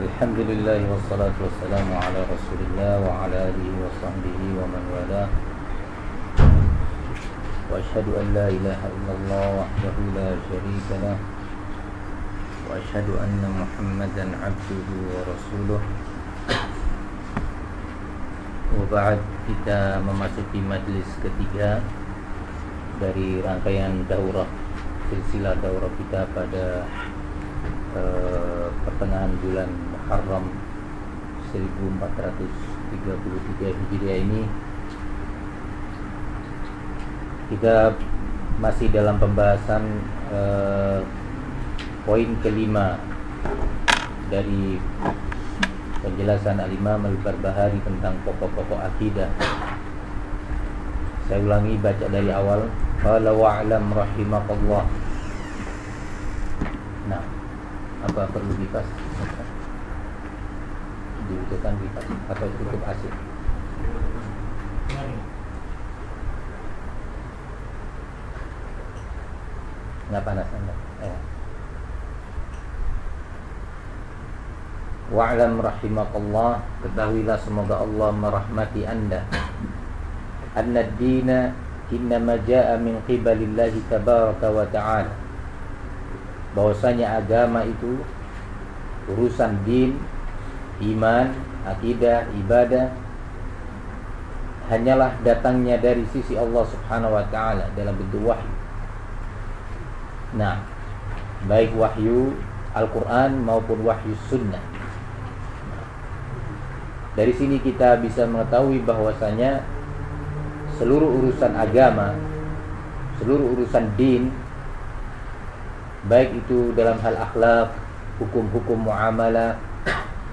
الحمد لله والصلاة والسلام على رسول الله وعلى آله وصحبه ومن والاه. وأشهد أن لا إله إلا الله وحده لا شريك له. وأشهد أن محمدا عبده ورسوله. وبعد kita memasuki majlis ketiga dari rangkaian daurah silsilah daurah kita pada uh, pertengahan bulan Muharram 1433 Hijriah ini kita masih dalam pembahasan uh, poin kelima dari penjelasan Al-Imam Al-Barbahari tentang pokok-pokok akidah. Saya ulangi baca dari awal. Qala wa'lam rahimakallah. Apa perlu kipas? Dibutuhkan kipas atau tutup AC? Nggak panas anda? Eh. Wa'lam rahimakallah Ketahuilah semoga Allah merahmati anda Anna dina Innama ja'a min qibalillahi tabaraka wa ta'ala bahwasanya agama itu Urusan din Iman, akidah, ibadah. Hanyalah datangnya dari sisi Allah subhanahu wa ta'ala Dalam bentuk wahyu. Nah Baik wahyu Al-Quran maupun wahyu sunnah. Dari sini kita bisa mengetahui bahwasanya seluruh urusan agama, seluruh urusan din, baik itu dalam hal akhlak, hukum-hukum muamalah,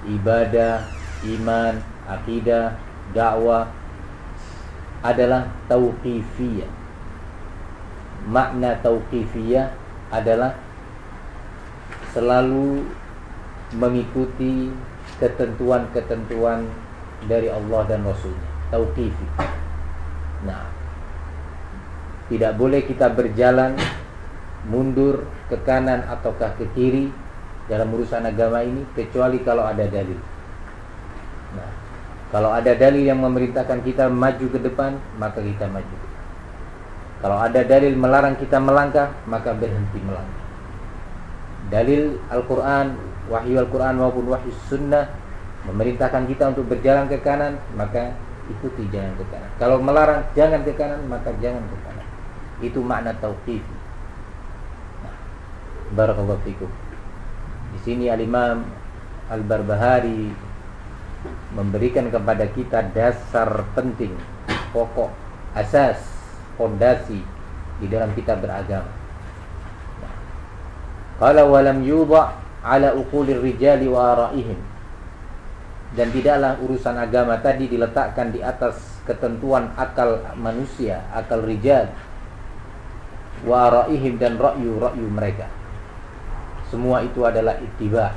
ibadah, iman, akidah, dakwah adalah tauqifiyah. Makna tauqifiyah adalah selalu mengikuti ketentuan-ketentuan dari Allah dan Rasulnya tauqifi nah tidak boleh kita berjalan mundur ke kanan ataukah ke kiri dalam urusan agama ini kecuali kalau ada dalil. Nah kalau ada dalil yang memerintahkan kita maju ke depan maka kita maju. Kalau ada dalil melarang kita melangkah maka berhenti melangkah. Dalil Al-Quran wahyu Al-Quran maupun wahyu sunnah memerintahkan kita untuk berjalan ke kanan maka ikuti jalan ke kanan. Kalau melarang jangan ke kanan maka jangan ke kanan. Itu makna tauqif barakallahu fikum. Di sini al-imam al-barbahari memberikan kepada kita dasar penting pokok asas fondasi di dalam kita beragama. Kalau walam yudha ala uqulir rijali wa araihim. Dan tidaklah urusan agama tadi diletakkan di atas ketentuan akal manusia, akal rijal. Wa araihim dan ra'yu-ra'yu mereka. Semua itu adalah ittiba.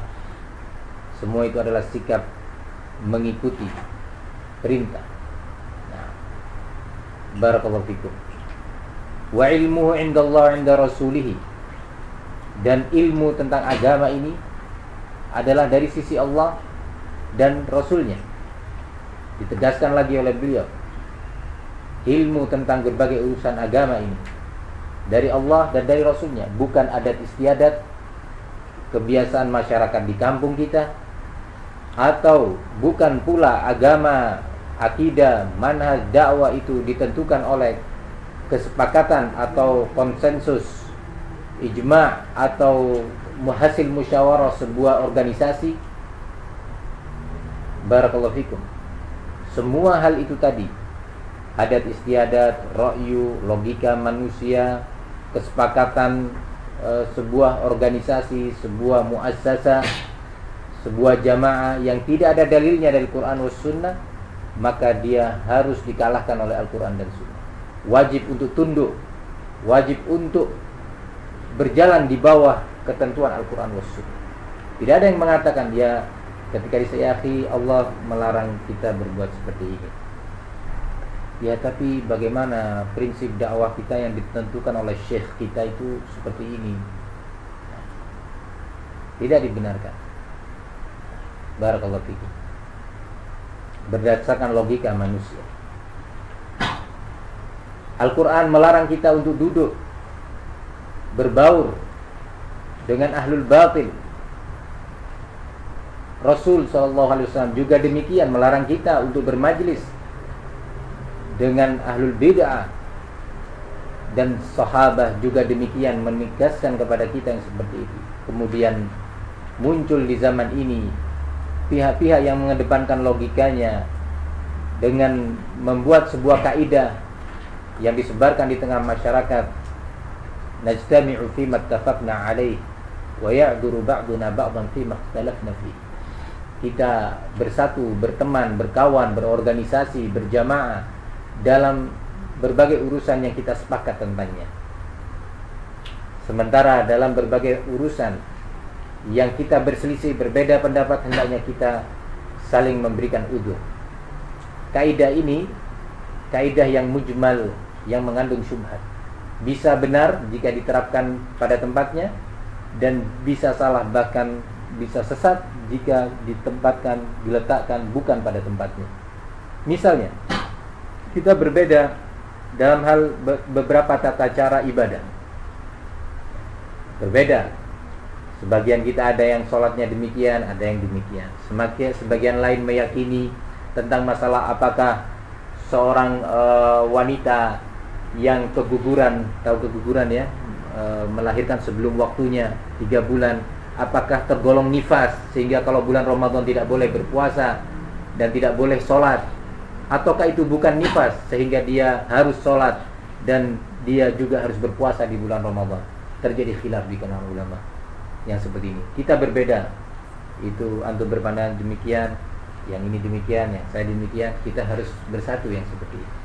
Semua itu adalah sikap mengikuti perintah. Nah. Barakallahu fikum. Wa ilmuhu indallah inda rasulih dan ilmu tentang agama ini adalah dari sisi Allah dan Rasulnya ditegaskan lagi oleh beliau ilmu tentang berbagai urusan agama ini dari Allah dan dari Rasulnya bukan adat istiadat kebiasaan masyarakat di kampung kita atau bukan pula agama akidah manhaj dakwah itu ditentukan oleh kesepakatan atau konsensus ijma atau hasil musyawarah sebuah organisasi. Barakallahu semua hal itu tadi adat istiadat, ra'yu, logika manusia, kesepakatan e, sebuah organisasi, sebuah muassasah, sebuah jamaah yang tidak ada dalilnya dari Quran dan Sunnah, maka dia harus dikalahkan oleh Al-Quran dan Sunnah. Wajib untuk tunduk, wajib untuk berjalan di bawah ketentuan Al-Quran was Tidak ada yang mengatakan dia ketika disayaki Allah melarang kita berbuat seperti ini. Ya tapi bagaimana prinsip dakwah kita yang ditentukan oleh syekh kita itu seperti ini? Tidak dibenarkan. Barakallahu fikum. Berdasarkan logika manusia. Al-Quran melarang kita untuk duduk berbaur dengan ahlul batil. Rasul SAW juga demikian melarang kita untuk bermajlis dengan ahlul bid'ah. Dan sahabat juga demikian menegaskan kepada kita yang seperti itu. Kemudian muncul di zaman ini pihak-pihak yang mengedepankan logikanya dengan membuat sebuah kaidah yang disebarkan di tengah masyarakat. Najtami'u fi mattafaqna alaih wa ya'duru ba'duna ba'dan fi makhtalafna fi. Kita bersatu, berteman, berkawan, berorganisasi, berjamaah dalam berbagai urusan yang kita sepakat tentangnya. Sementara dalam berbagai urusan yang kita berselisih berbeda pendapat hendaknya kita saling memberikan udur. Kaidah ini kaidah yang mujmal yang mengandung syubhat. Bisa benar jika diterapkan pada tempatnya dan bisa salah bahkan bisa sesat jika ditempatkan diletakkan bukan pada tempatnya. Misalnya, kita berbeda dalam hal beberapa tata cara ibadah. Berbeda. Sebagian kita ada yang sholatnya demikian, ada yang demikian. Semakin sebagian lain meyakini tentang masalah apakah seorang e, wanita yang keguguran tahu keguguran ya e, melahirkan sebelum waktunya tiga bulan apakah tergolong nifas sehingga kalau bulan Ramadan tidak boleh berpuasa dan tidak boleh sholat ataukah itu bukan nifas sehingga dia harus sholat dan dia juga harus berpuasa di bulan Ramadan? Terjadi khilaf di kalangan ulama yang seperti ini. Kita berbeda. Itu antum berpandangan demikian yang ini demikian yang saya demikian kita harus bersatu yang seperti ini.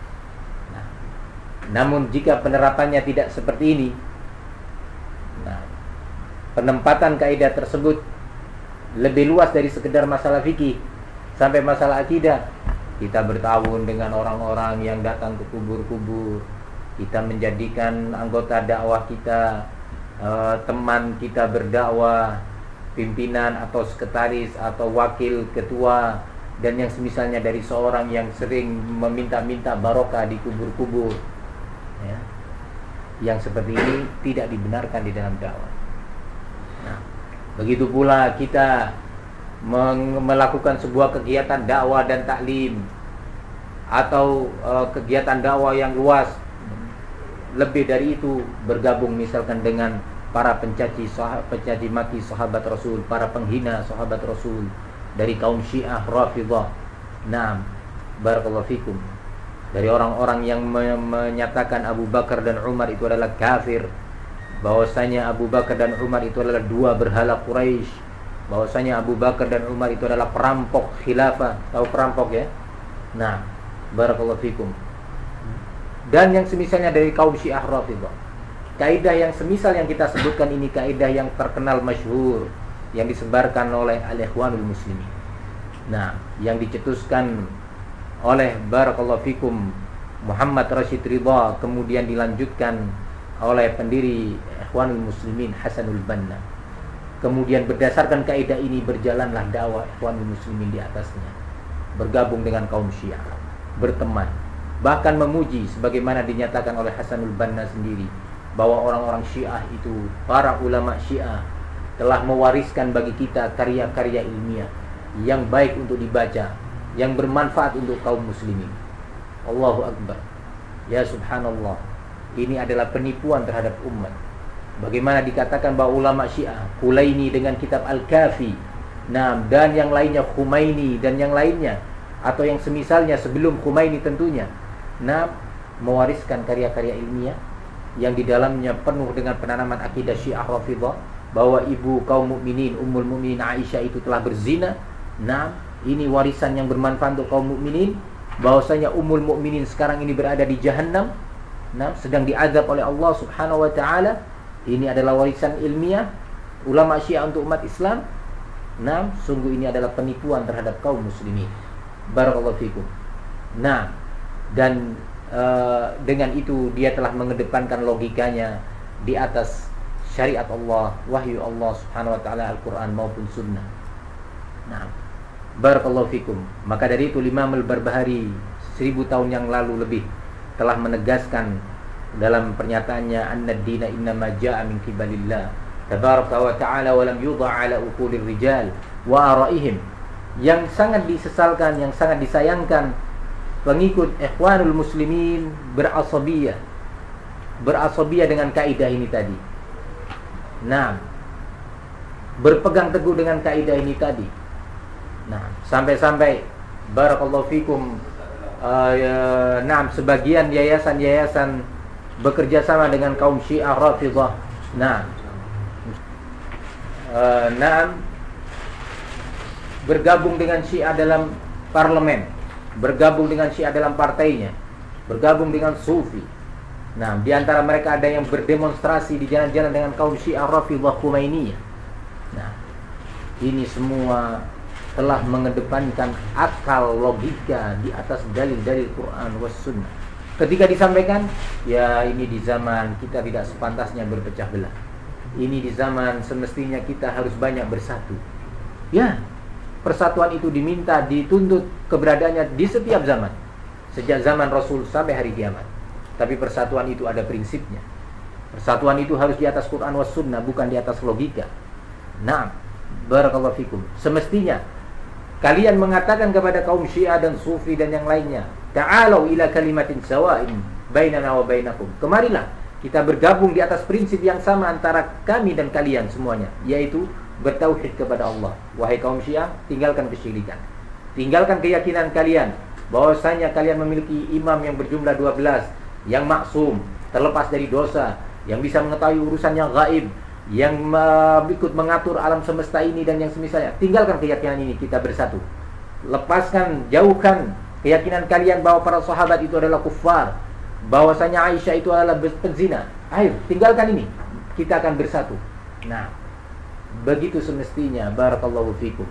Namun jika penerapannya tidak seperti ini Nah Penempatan kaidah tersebut Lebih luas dari sekedar masalah fikih Sampai masalah akidah Kita bertahun dengan orang-orang yang datang ke kubur-kubur. Kita menjadikan anggota dakwah kita uh, Teman kita berdakwah Pimpinan atau sekretaris Atau wakil ketua Dan yang semisalnya dari seorang yang sering Meminta-minta barokah di kubur-kubur. Ya, yang seperti ini tidak dibenarkan di dalam dakwah. Nah, begitu pula kita melakukan sebuah kegiatan dakwah dan taklim. Atau uh, kegiatan dakwah yang luas. Lebih dari itu bergabung misalkan dengan para pencaci pencaci maki sahabat Rasul, para penghina sahabat Rasul dari kaum Syiah Rafidhah. Nah, barakallahu fikum. Dari orang-orang yang menyatakan Abu Bakar dan Umar itu adalah kafir. Bahwasanya Abu Bakar dan Umar itu adalah dua berhala Quraisy bahwasanya Abu Bakar dan Umar itu adalah perampok khilafah. Tahu perampok ya? Nah barakallahu fikum. Dan yang semisalnya dari kaum Syiah Rafidhah. Kaidah yang semisal yang kita sebutkan ini kaidah yang terkenal masyhur yang disebarkan oleh al-ikhwanul muslimin. Nah yang dicetuskan oleh barakallahu fikum Muhammad Rashid Ridha kemudian dilanjutkan oleh pendiri Ikhwanul Muslimin Hasanul Banna. Kemudian berdasarkan kaidah ini berjalanlah dakwah Ikhwanul Muslimin di atasnya. Bergabung dengan kaum Syiah, berteman, bahkan memuji sebagaimana dinyatakan oleh Hasanul Banna sendiri bahwa orang-orang Syiah itu para ulama Syiah telah mewariskan bagi kita karya-karya ilmiah yang baik untuk dibaca yang bermanfaat untuk kaum muslimin. Allahu Akbar. Ya subhanallah. Ini adalah penipuan terhadap umat. Bagaimana dikatakan bahwa ulama Syiah Kulaini dengan kitab Al-Kafi, nah dan yang lainnya Khumaini dan yang lainnya atau yang semisalnya sebelum Khumaini tentunya. Nah, mewariskan karya-karya ilmiah yang di dalamnya penuh dengan penanaman akidah Syiah Rafidhah bahwa ibu kaum mukminin Ummul Mukminin Aisyah itu telah berzina. Nah, ini warisan yang bermanfaat untuk kaum mukminin bahwasanya umul mukminin sekarang ini berada di jahanam nah sedang diazab oleh Allah Subhanahu wa taala ini adalah warisan ilmiah ulama Syiah untuk umat Islam. Nah sungguh ini adalah penipuan terhadap kaum muslimin. Barakallahu fikum. Nah dan uh, dengan itu dia telah mengedepankan logikanya di atas syariat Allah wahyu Allah Subhanahu wa taala Al-Qur'an maupun sunnah. Nah Barakallahu fikum. Maka dari itu Imam Al-Barbahari tahun yang lalu lebih telah menegaskan dalam pernyataannya anna dina innama ja'a min kibalillah tabaraka wa ta'ala wa lam yudha ala uqulir rijal wa araihim. Yang sangat disesalkan yang sangat disayangkan pengikut ikhwanul muslimin berasabiyah berasabiyah dengan kaidah ini tadi. Nah berpegang teguh dengan kaidah ini tadi. Nah sampai-sampai barakallahu fikum uh, ya, nah sebagian yayasan-yayasan bekerja sama dengan kaum Syiah Rafidhah nah uh, nah bergabung dengan Syiah dalam parlemen bergabung dengan Syiah dalam partainya, bergabung dengan Sufi. Nah, di antara mereka ada yang berdemonstrasi di jalan-jalan dengan kaum Syiah Rafidhah Khomeini. Nah, ini semua telah mengedepankan akal logika di atas dalil-dalil Quran was sunnah. Ketika disampaikan, ya ini di zaman kita tidak sepantasnya berpecah belah. Ini di zaman semestinya kita harus banyak bersatu. Ya, persatuan itu diminta, dituntut keberadaannya di setiap zaman. Sejak zaman Rasul sampai hari kiamat. Tapi persatuan itu ada prinsipnya. Persatuan itu harus di atas Quran was sunnah, bukan di atas logika. Nah, barakallahu fikum. Semestinya kalian mengatakan kepada kaum Syiah dan Sufi dan yang lainnya, ta'alu ila kalimatin sawa'in bainana wa bainakum. Kemarilah kita bergabung di atas prinsip yang sama antara kami dan kalian semuanya, yaitu bertauhid kepada Allah. Wahai kaum Syiah, tinggalkan kesyirikan. Tinggalkan keyakinan kalian bahwasanya kalian memiliki imam yang berjumlah 12 yang maksum, terlepas dari dosa, yang bisa mengetahui urusan yang gaib, yang uh, ikut mengatur alam semesta ini dan yang semisalnya. Tinggalkan keyakinan ini kita bersatu. Lepaskan, jauhkan keyakinan kalian bahwa para sahabat itu adalah kufar, bahwasanya Aisyah itu adalah penzina. Ayo, tinggalkan ini. Kita akan bersatu. Nah, Begitu semestinya barakallahu fikum.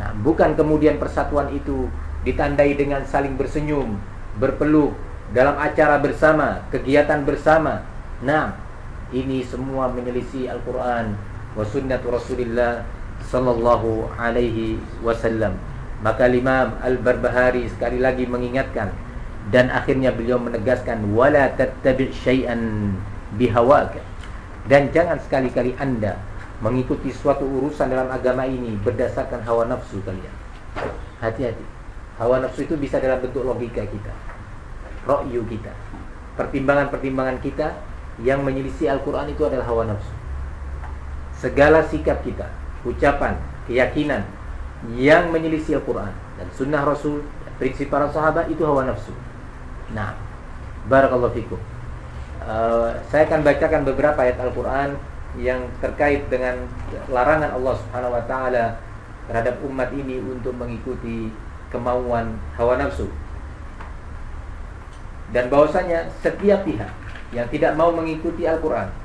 Nah, bukan kemudian persatuan itu ditandai dengan saling bersenyum, berpeluk dalam acara bersama, kegiatan bersama. Nah, ini semua menyelisih Al-Qur'an wa sunnatu Rasulillah sallallahu alaihi wasallam. Maka Imam Al-Barbahari sekali lagi mengingatkan dan akhirnya beliau menegaskan wala tattabi' syai'an bihawaka. Dan jangan sekali-kali Anda mengikuti suatu urusan dalam agama ini berdasarkan hawa nafsu kalian. Hati-hati. Hawa nafsu itu bisa dalam bentuk logika kita, rokyu kita, pertimbangan-pertimbangan kita yang menyelisih Al-Quran itu adalah hawa nafsu. Segala sikap kita, ucapan, keyakinan yang menyelisih Al-Quran dan sunnah Rasul, prinsip para sahabat itu hawa nafsu. Nah, barakallahu fikum. Uh, saya akan bacakan beberapa ayat Al-Quran yang terkait dengan larangan Allah Subhanahu wa taala terhadap umat ini untuk mengikuti kemauan hawa nafsu. Dan bahwasanya setiap pihak yang tidak mau mengikuti Al-Qur'an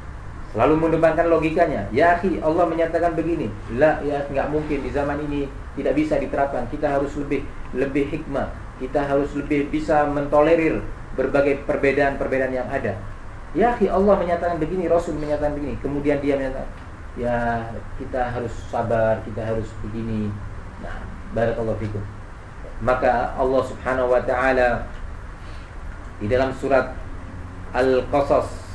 selalu mendepankan logikanya. Ya akhi, Allah menyatakan begini. La ya nggak mungkin di zaman ini tidak bisa diterapkan. Kita harus lebih lebih hikmah. Kita harus lebih bisa mentolerir berbagai perbedaan-perbedaan yang ada. Ya Allah menyatakan begini, Rasul menyatakan begini. Kemudian dia menyatakan, ya kita harus sabar, kita harus begini. Nah, barakallahu fikum. Maka Allah Subhanahu wa taala di dalam surat Al-Qasas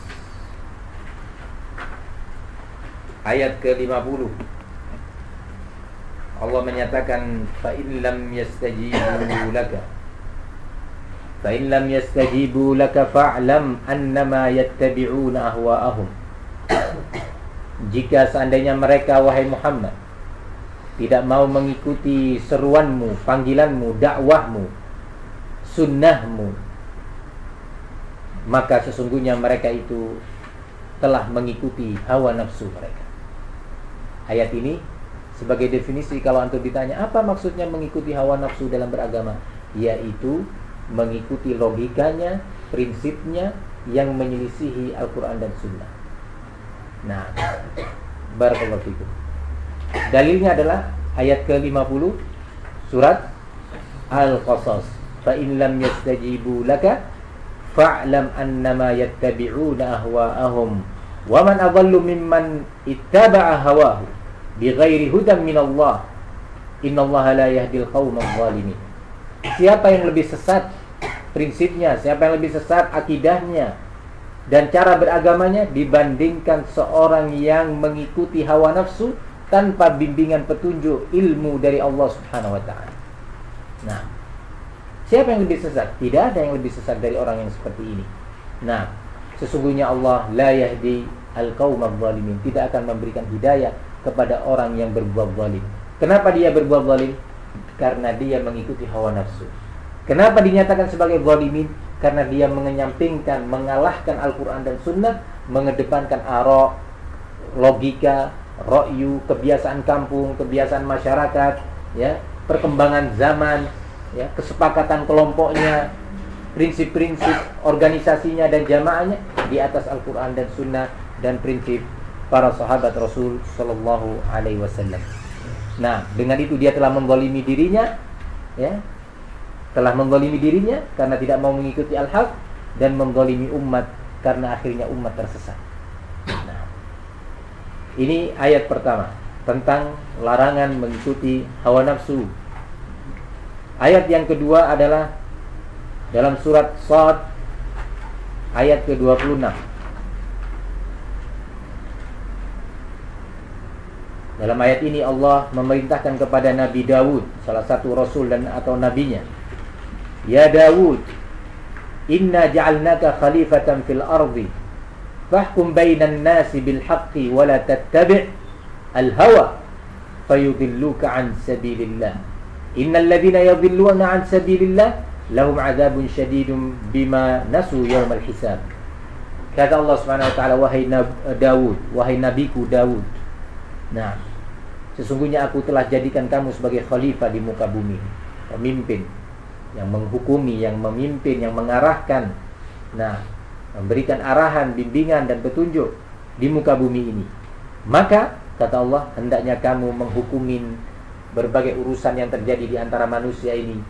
ayat ke-50. Allah menyatakan fa in lam yastajibu laka. Fa in lam yastajibu laka fa'lam annama yattabi'una ahwa'ahum. Jika seandainya mereka wahai Muhammad tidak mau mengikuti seruanmu, panggilanmu, dakwahmu, sunnahmu, maka sesungguhnya mereka itu telah mengikuti hawa nafsu mereka. Ayat ini sebagai definisi kalau antum ditanya apa maksudnya mengikuti hawa nafsu dalam beragama, yaitu mengikuti logikanya, prinsipnya yang menyelisihi Al-Quran dan Sunnah. Nah, barakallahu fikum. Dalilnya adalah ayat ke-50 surat Al-Qasas. Fa in lam yastajibu laka fa'lam annama yattabi'una ahwa'ahum wa man adallu mimman ittaba'a hawahu bighairi hudan min Allah Innallaha la yahdil qaumal zalimin. Siapa yang lebih sesat prinsipnya, siapa yang lebih sesat akidahnya dan cara beragamanya dibandingkan seorang yang mengikuti hawa nafsu tanpa bimbingan petunjuk ilmu dari Allah Subhanahu wa taala. Nah, siapa yang lebih sesat? Tidak ada yang lebih sesat dari orang yang seperti ini. Nah, sesungguhnya Allah la yahdi al-qaumaz zalimin, tidak akan memberikan hidayah kepada orang yang berbuat zalim. Kenapa dia berbuat zalim? Karena dia mengikuti hawa nafsu. Kenapa dinyatakan sebagai zalimin? Karena dia mengenyampingkan, mengalahkan Al-Quran dan Sunnah, mengedepankan arok, logika, rokyu, kebiasaan kampung, kebiasaan masyarakat, ya, perkembangan zaman, ya, kesepakatan kelompoknya, prinsip-prinsip organisasinya dan jamaahnya di atas Al-Quran dan Sunnah dan prinsip para sahabat Rasul Shallallahu Alaihi Wasallam. Nah, dengan itu dia telah membolimi dirinya, ya, telah menggolimi dirinya karena tidak mau mengikuti al-haq dan menggolimi umat karena akhirnya umat tersesat. Nah, ini ayat pertama tentang larangan mengikuti hawa nafsu. Ayat yang kedua adalah dalam surat Sad ayat ke-26. Dalam ayat ini Allah memerintahkan kepada Nabi Dawud, salah satu rasul dan atau nabinya, Ya Dawud Inna ja'alnaka khalifatan fil ardi Fahkum bainan nasi bil haqqi Wala tattabi' al hawa Fayudilluka an sabilillah Innal ladhina yadhilluna an sabilillah Lahum adabun syadidun Bima nasu yawmal hisab Kata Allah subhanahu wa ta'ala Wahai Dawud Wahai nabiku Dawud Nah Sesungguhnya aku telah jadikan kamu sebagai khalifah di muka bumi Pemimpin yang menghukumi, yang memimpin, yang mengarahkan. Nah, memberikan arahan, bimbingan dan petunjuk di muka bumi ini. Maka kata Allah, hendaknya kamu menghukumin berbagai urusan yang terjadi di antara manusia ini.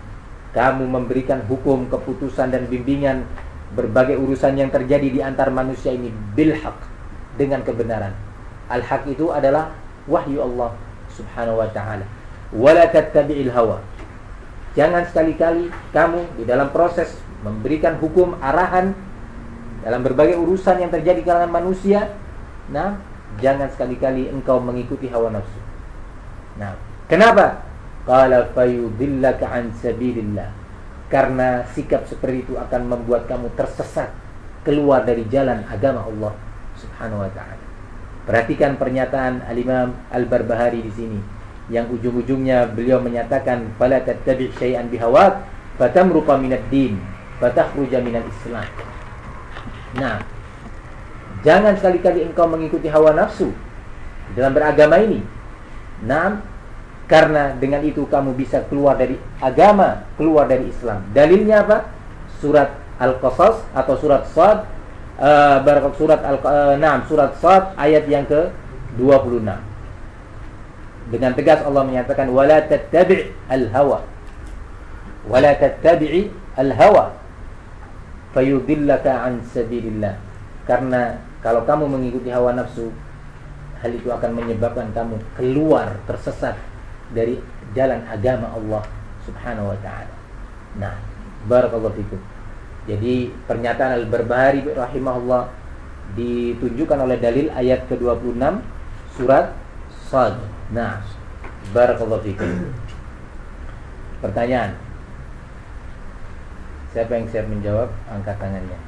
Kamu memberikan hukum, keputusan dan bimbingan berbagai urusan yang terjadi di antara manusia ini bil haq dengan kebenaran. Al haq itu adalah wahyu Allah Subhanahu wa taala. Wala tattabi'il hawa Jangan sekali-kali kamu di dalam proses memberikan hukum arahan dalam berbagai urusan yang terjadi di kalangan manusia, nah, jangan sekali-kali engkau mengikuti hawa nafsu. Nah, kenapa? Qala fayudillaka an sabilillah. Karena sikap seperti itu akan membuat kamu tersesat keluar dari jalan agama Allah Subhanahu wa taala. Perhatikan pernyataan Al-Imam Al-Barbahari di sini yang ujung-ujungnya beliau menyatakan fala tattabi syai'an bihawak fatamruqa minad din fatakhruja minal islam nah jangan sekali-kali engkau mengikuti hawa nafsu dalam beragama ini nah karena dengan itu kamu bisa keluar dari agama keluar dari Islam. Dalilnya apa? Surat Al-Qasas atau surat Sad uh, surat Al uh, surat Sad ayat yang ke 26 dengan tegas Allah menyatakan wala tattabi' al-hawa. Wala tattabi'i al-hawa. Fayudillaka an sabilillah. Karena kalau kamu mengikuti hawa nafsu, hal itu akan menyebabkan kamu keluar tersesat dari jalan agama Allah Subhanahu wa taala. Nah, barakallahu fikum. Jadi pernyataan Al-Barbahari rahimahullah ditunjukkan oleh dalil ayat ke-26 surat Sad. Nah, barakallahu fikum. Pertanyaan. Siapa yang siap menjawab? Angkat tangannya.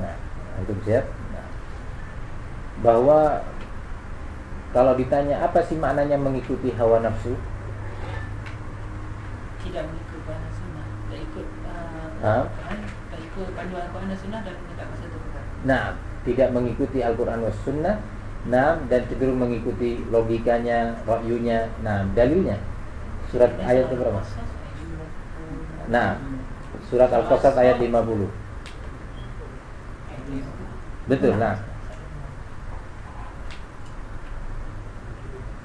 Nah, antum siap? Nah. Bahwa kalau ditanya apa sih maknanya mengikuti hawa nafsu? Tidak mengikuti Quran Sunnah, tidak ikut uh, tidak ikut panduan Quran dan Sunnah dan tidak satu Nah, tidak mengikuti Al-Quran dan Sunnah Nah, dan cenderung mengikuti logikanya, rakyunya. Nah, dalilnya surat ayat berapa? Nah, surat Al-Qasas ayat 50. Betul, nah.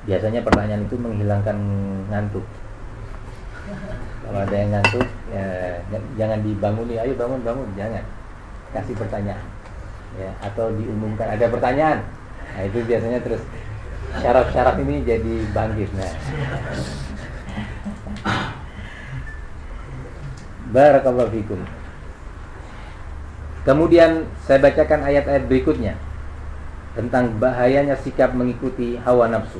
Biasanya pertanyaan itu menghilangkan ngantuk. Kalau ada yang ngantuk, ya, jangan dibanguni, ayo bangun, bangun, jangan. Kasih pertanyaan. Ya, atau diumumkan ada pertanyaan, Nah itu biasanya terus syaraf-syaraf ini jadi bangkit nah Barakallahu fikum. Kemudian saya bacakan ayat-ayat berikutnya tentang bahayanya sikap mengikuti hawa nafsu.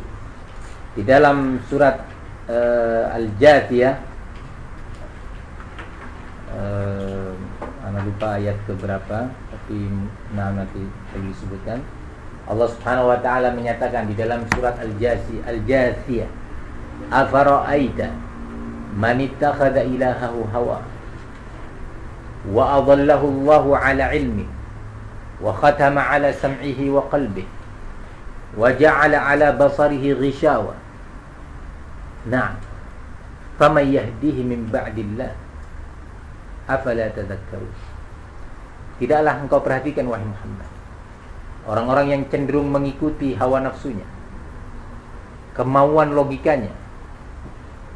Di dalam surat uh, Al-Jathiyah uh, anak lupa ayat keberapa tapi nah nanti saya disebutkan. Allah Subhanahu wa taala menyatakan di dalam surat Al-Jasi Al-Jathiyah Afara'aita man ittakhadha ilahahu hawa wa adallahu Allah ala ilmi wa khatama ala sam'ihi wa qalbihi wa ja'ala ala basarihi ghishawa Na'am. Faman yahdihi min ba'dillah. Afala tadhakkarun Tidaklah engkau perhatikan wahai Muhammad. Orang-orang yang cenderung mengikuti hawa nafsunya Kemauan logikanya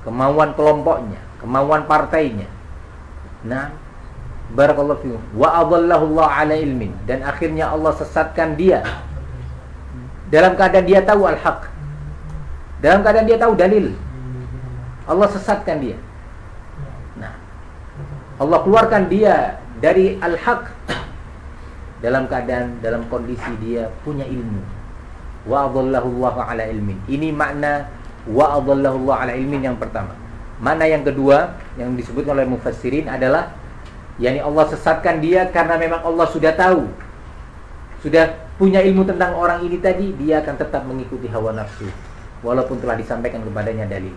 Kemauan kelompoknya Kemauan partainya. Nah Barakallahu fikum. Wa adallahu Allah ala ilmin. Dan akhirnya Allah sesatkan dia. Dalam keadaan dia tahu al-haq. Dalam keadaan dia tahu dalil Allah sesatkan dia Allah keluarkan dia dari al-haq dalam keadaan dalam kondisi dia punya ilmu. Wa adallahu Allah ala ilmin. Ini makna wa adallahu Allah ala ilmin yang pertama. Mana yang kedua yang disebut oleh mufassirin adalah yakni Allah sesatkan dia karena memang Allah sudah tahu. Sudah punya ilmu tentang orang ini tadi, dia akan tetap mengikuti hawa nafsu walaupun telah disampaikan kepadanya dalil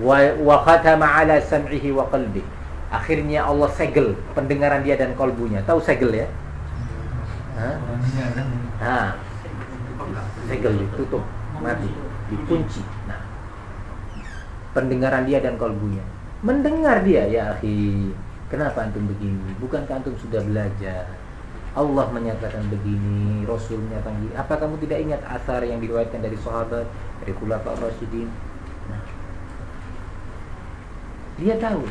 wa khatama ala sam'ihi wa qalbi. Akhirnya Allah segel pendengaran dia dan kolbunya. Tahu segel ya? Ha? Segel ditutup, mati, dikunci. Nah. Pendengaran dia dan kolbunya. Mendengar dia ya akhi. Kenapa antum begini? Bukankah antum sudah belajar? Allah menyatakan begini, Rasul menyatakan begini. Apa kamu tidak ingat asar yang diriwayatkan dari sahabat, dari khulafa Rasyidin? Dia tahu,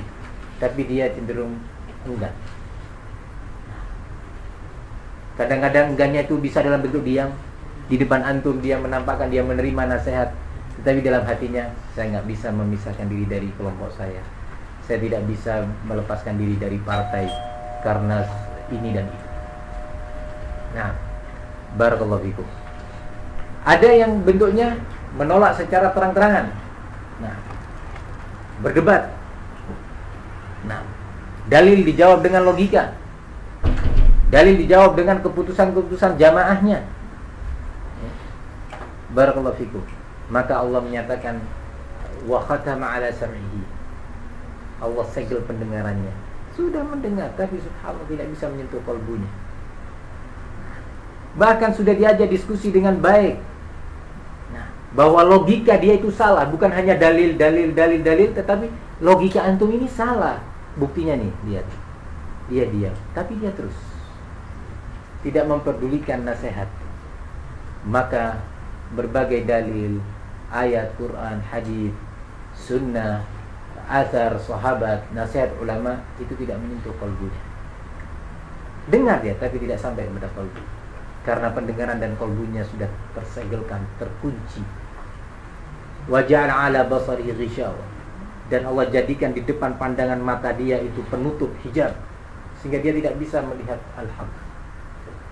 tapi dia cenderung enggak. Kadang-kadang enggaknya itu bisa dalam bentuk diam. Di depan antum dia menampakkan dia menerima nasihat, tetapi dalam hatinya saya nggak bisa memisahkan diri dari kelompok saya. Saya tidak bisa melepaskan diri dari partai karena ini dan itu. Nah, barakallahu fikum. Ada yang bentuknya menolak secara terang-terangan. Nah, berdebat Nah, dalil dijawab dengan logika. Dalil dijawab dengan keputusan-keputusan jamaahnya. Barakallahu fikum. Maka Allah menyatakan wa khatama ala sam'ihi. Allah segel pendengarannya. Sudah mendengar tapi subhanallah tidak bisa menyentuh kalbunya. Bahkan sudah diajak diskusi dengan baik. Nah, bahwa logika dia itu salah, bukan hanya dalil, dalil, dalil, dalil, tetapi logika antum ini salah. Buktinya nih, lihat. Dia diam, tapi dia terus tidak memperdulikan nasihat. Maka berbagai dalil, ayat Quran, hadis, sunnah, asar sahabat, nasihat ulama itu tidak menyentuh kalbunya. Dengar dia tapi tidak sampai kepada kalbu. Karena pendengaran dan kalbunya sudah tersegelkan, terkunci. Wajah ala basari ghishawa dan Allah jadikan di depan pandangan mata dia itu penutup hijab sehingga dia tidak bisa melihat al-haq.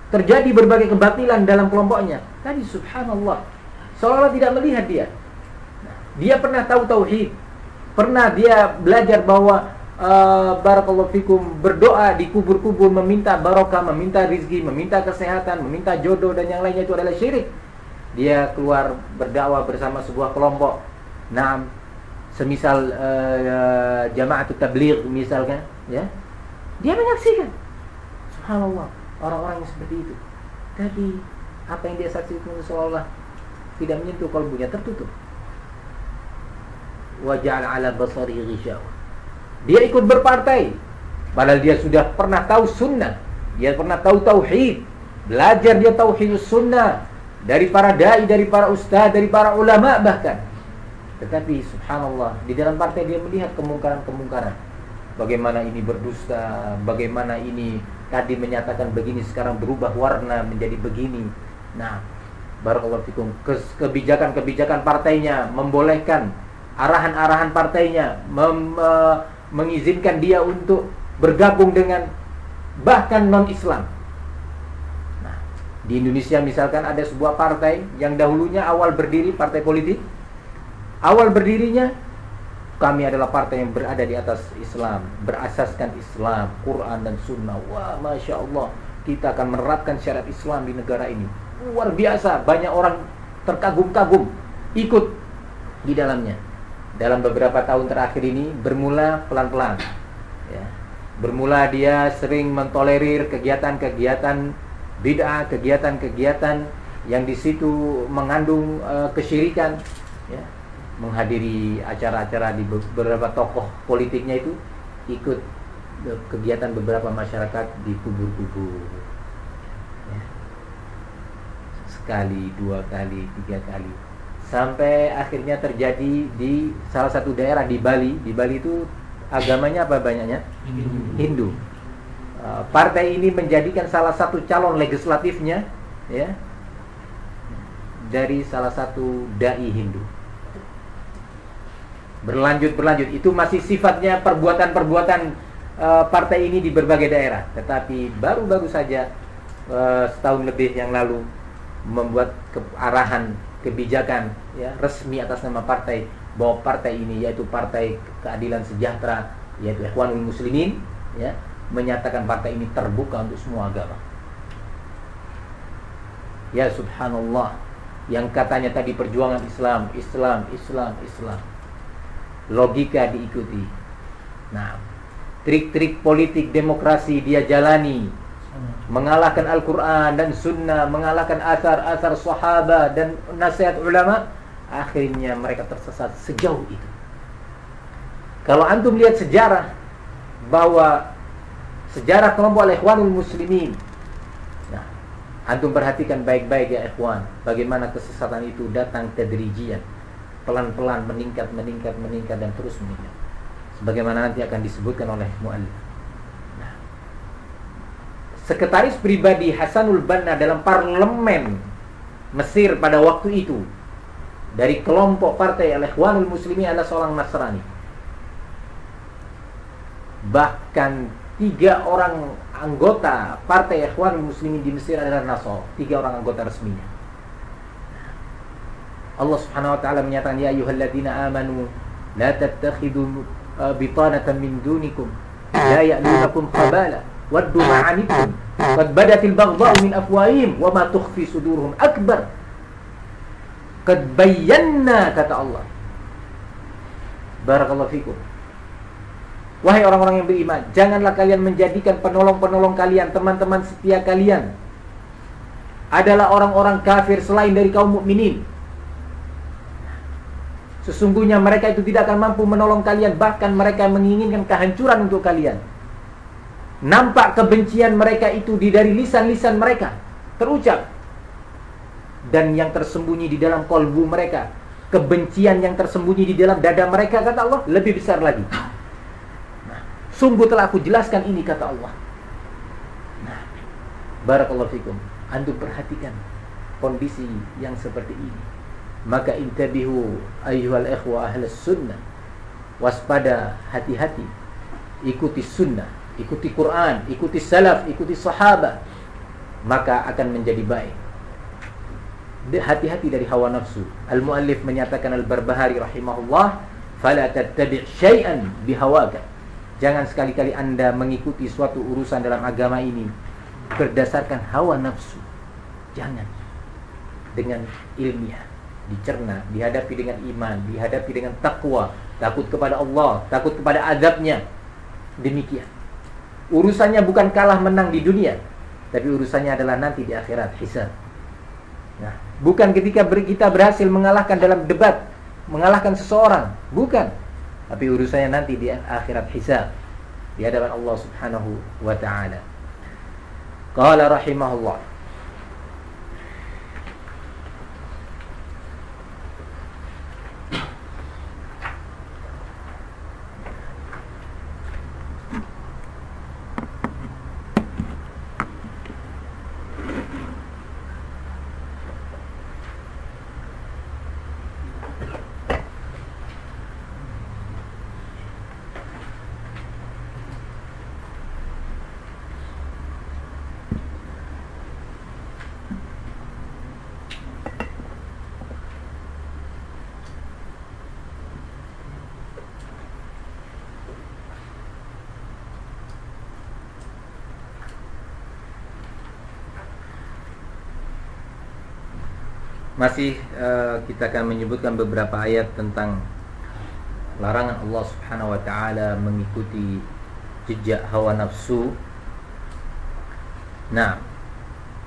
Terjadi berbagai kebatilan dalam kelompoknya. Tadi subhanallah, seolah-olah tidak melihat dia. Dia pernah tahu tauhid, pernah dia belajar bahwa uh, barakallahu fikum berdoa di kubur-kubur meminta barokah, meminta rizki, meminta kesehatan, meminta jodoh dan yang lainnya itu adalah syirik. Dia keluar berdakwah bersama sebuah kelompok. Nah, semisal uh, jamaah tabligh misalkan ya dia menyaksikan. Subhanallah orang-orang yang seperti itu. Tapi apa yang dia saksikan seolah tidak menyentuh kalbunya tertutup. Wajah ala basari ghishaw dia ikut berpartai. Padahal dia sudah pernah tahu sunnah. Dia pernah tahu tauhid. Belajar dia tauhid sunnah. Dari para dai dari para ustaz dari para ulama bahkan tetapi subhanallah di dalam partai dia melihat kemungkaran-kemungkaran. Bagaimana ini berdusta, bagaimana ini tadi menyatakan begini sekarang berubah warna menjadi begini. Nah, Barakallahu fikum kebijakan-kebijakan partainya membolehkan arahan-arahan partainya mem, uh, mengizinkan dia untuk bergabung dengan bahkan non-Islam. Nah, di Indonesia misalkan ada sebuah partai yang dahulunya awal berdiri partai politik, awal berdirinya kami adalah partai yang berada di atas Islam, berasaskan Islam, Quran dan Sunnah. Wah, masya Allah, kita akan menerapkan syariat Islam di negara ini luar biasa banyak orang terkagum-kagum ikut di dalamnya dalam beberapa tahun terakhir ini bermula pelan-pelan ya. bermula dia sering mentolerir kegiatan-kegiatan bid'ah kegiatan-kegiatan yang di situ mengandung uh, kesyirikan ya. Menghadiri acara-acara di beberapa tokoh politiknya itu ikut kegiatan beberapa masyarakat di kubur-kubur. Sekali, dua kali, tiga kali. Sampai akhirnya terjadi di salah satu daerah di Bali. Di Bali itu agamanya apa banyaknya? Hindu, Hindu. Uh, Partai ini menjadikan salah satu calon legislatifnya ya Dari salah satu da'i Hindu Berlanjut berlanjut Itu masih sifatnya perbuatan-perbuatan uh, partai ini di berbagai daerah Tetapi baru-baru saja uh, setahun lebih yang lalu membuat ke arahan kebijakan ya resmi atas nama partai bahwa partai ini yaitu Partai Keadilan Sejahtera yaitu Ikhwanul Muslimin ya menyatakan partai ini terbuka untuk semua agama. Ya subhanallah yang katanya tadi perjuangan Islam, Islam, Islam, Islam. Logika diikuti. Nah, trik-trik politik demokrasi dia jalani mengalahkan Al-Quran dan Sunnah, mengalahkan asar-asar sahabat dan nasihat ulama, akhirnya mereka tersesat sejauh itu. Kalau antum lihat sejarah bahwa sejarah kelompok al-ikhwanul muslimin nah, antum perhatikan baik-baik ya ikhwan bagaimana kesesatan itu datang tedrijian pelan-pelan meningkat meningkat meningkat dan terus meningkat sebagaimana nanti akan disebutkan oleh muallif sekretaris pribadi Hasanul Banna dalam parlemen Mesir pada waktu itu dari kelompok partai Al-Ikhwanul Muslimi adalah seorang Nasrani. Bahkan tiga orang anggota partai Ikhwanul Muslimin di Mesir adalah Nasr, tiga orang anggota resminya. Allah Subhanahu wa taala menyatakan ya ayyuhalladzina amanu la tattakhidu uh, bitanatan min dunikum la ya'lunakum khabala waddu ma'anikum qad badatil baghdha'u min afwahihim wa ma tukhfi sudurhum akbar. Qad bayyana kata Allah. Barakallahu fikum. Wahai orang-orang yang beriman janganlah kalian menjadikan penolong-penolong kalian teman-teman setia kalian adalah orang-orang kafir selain dari kaum mukminin Sesungguhnya mereka itu tidak akan mampu menolong kalian Bahkan mereka menginginkan kehancuran untuk kalian. Nampak kebencian mereka itu di dari lisan-lisan mereka terucap. Dan yang tersembunyi di dalam kolbu mereka kebencian yang tersembunyi di dalam dada mereka kata Allah lebih besar lagi. Nah, sungguh telah aku jelaskan ini kata Allah. Nah barakallahu fikum. Antum perhatikan kondisi yang seperti ini maka intabihu ayyuhal ikhwa ahlus sunnah waspada hati-hati ikuti sunnah ikuti Quran, ikuti salaf, ikuti sahabat, maka akan menjadi baik. Hati-hati dari hawa nafsu. Al-muallif menyatakan Al-Barbahari rahimahullah, "Fala tattabi' syai'an bihawaka." Jangan sekali-kali Anda mengikuti suatu urusan dalam agama ini berdasarkan hawa nafsu. Jangan. Dengan ilmiah, dicerna, dihadapi dengan iman, dihadapi dengan takwa, takut kepada Allah, takut kepada adabnya. Demikian. Urusannya bukan kalah menang di dunia, tapi urusannya adalah nanti di akhirat hisab. Nah, bukan ketika kita berhasil mengalahkan dalam debat, mengalahkan seseorang, bukan. Tapi urusannya nanti di akhirat hisab di hadapan Allah Subhanahu wa taala. Qala rahimahullah Masih uh, kita akan menyebutkan beberapa ayat tentang larangan Allah Subhanahu wa taala mengikuti jejak hawa nafsu. Nah,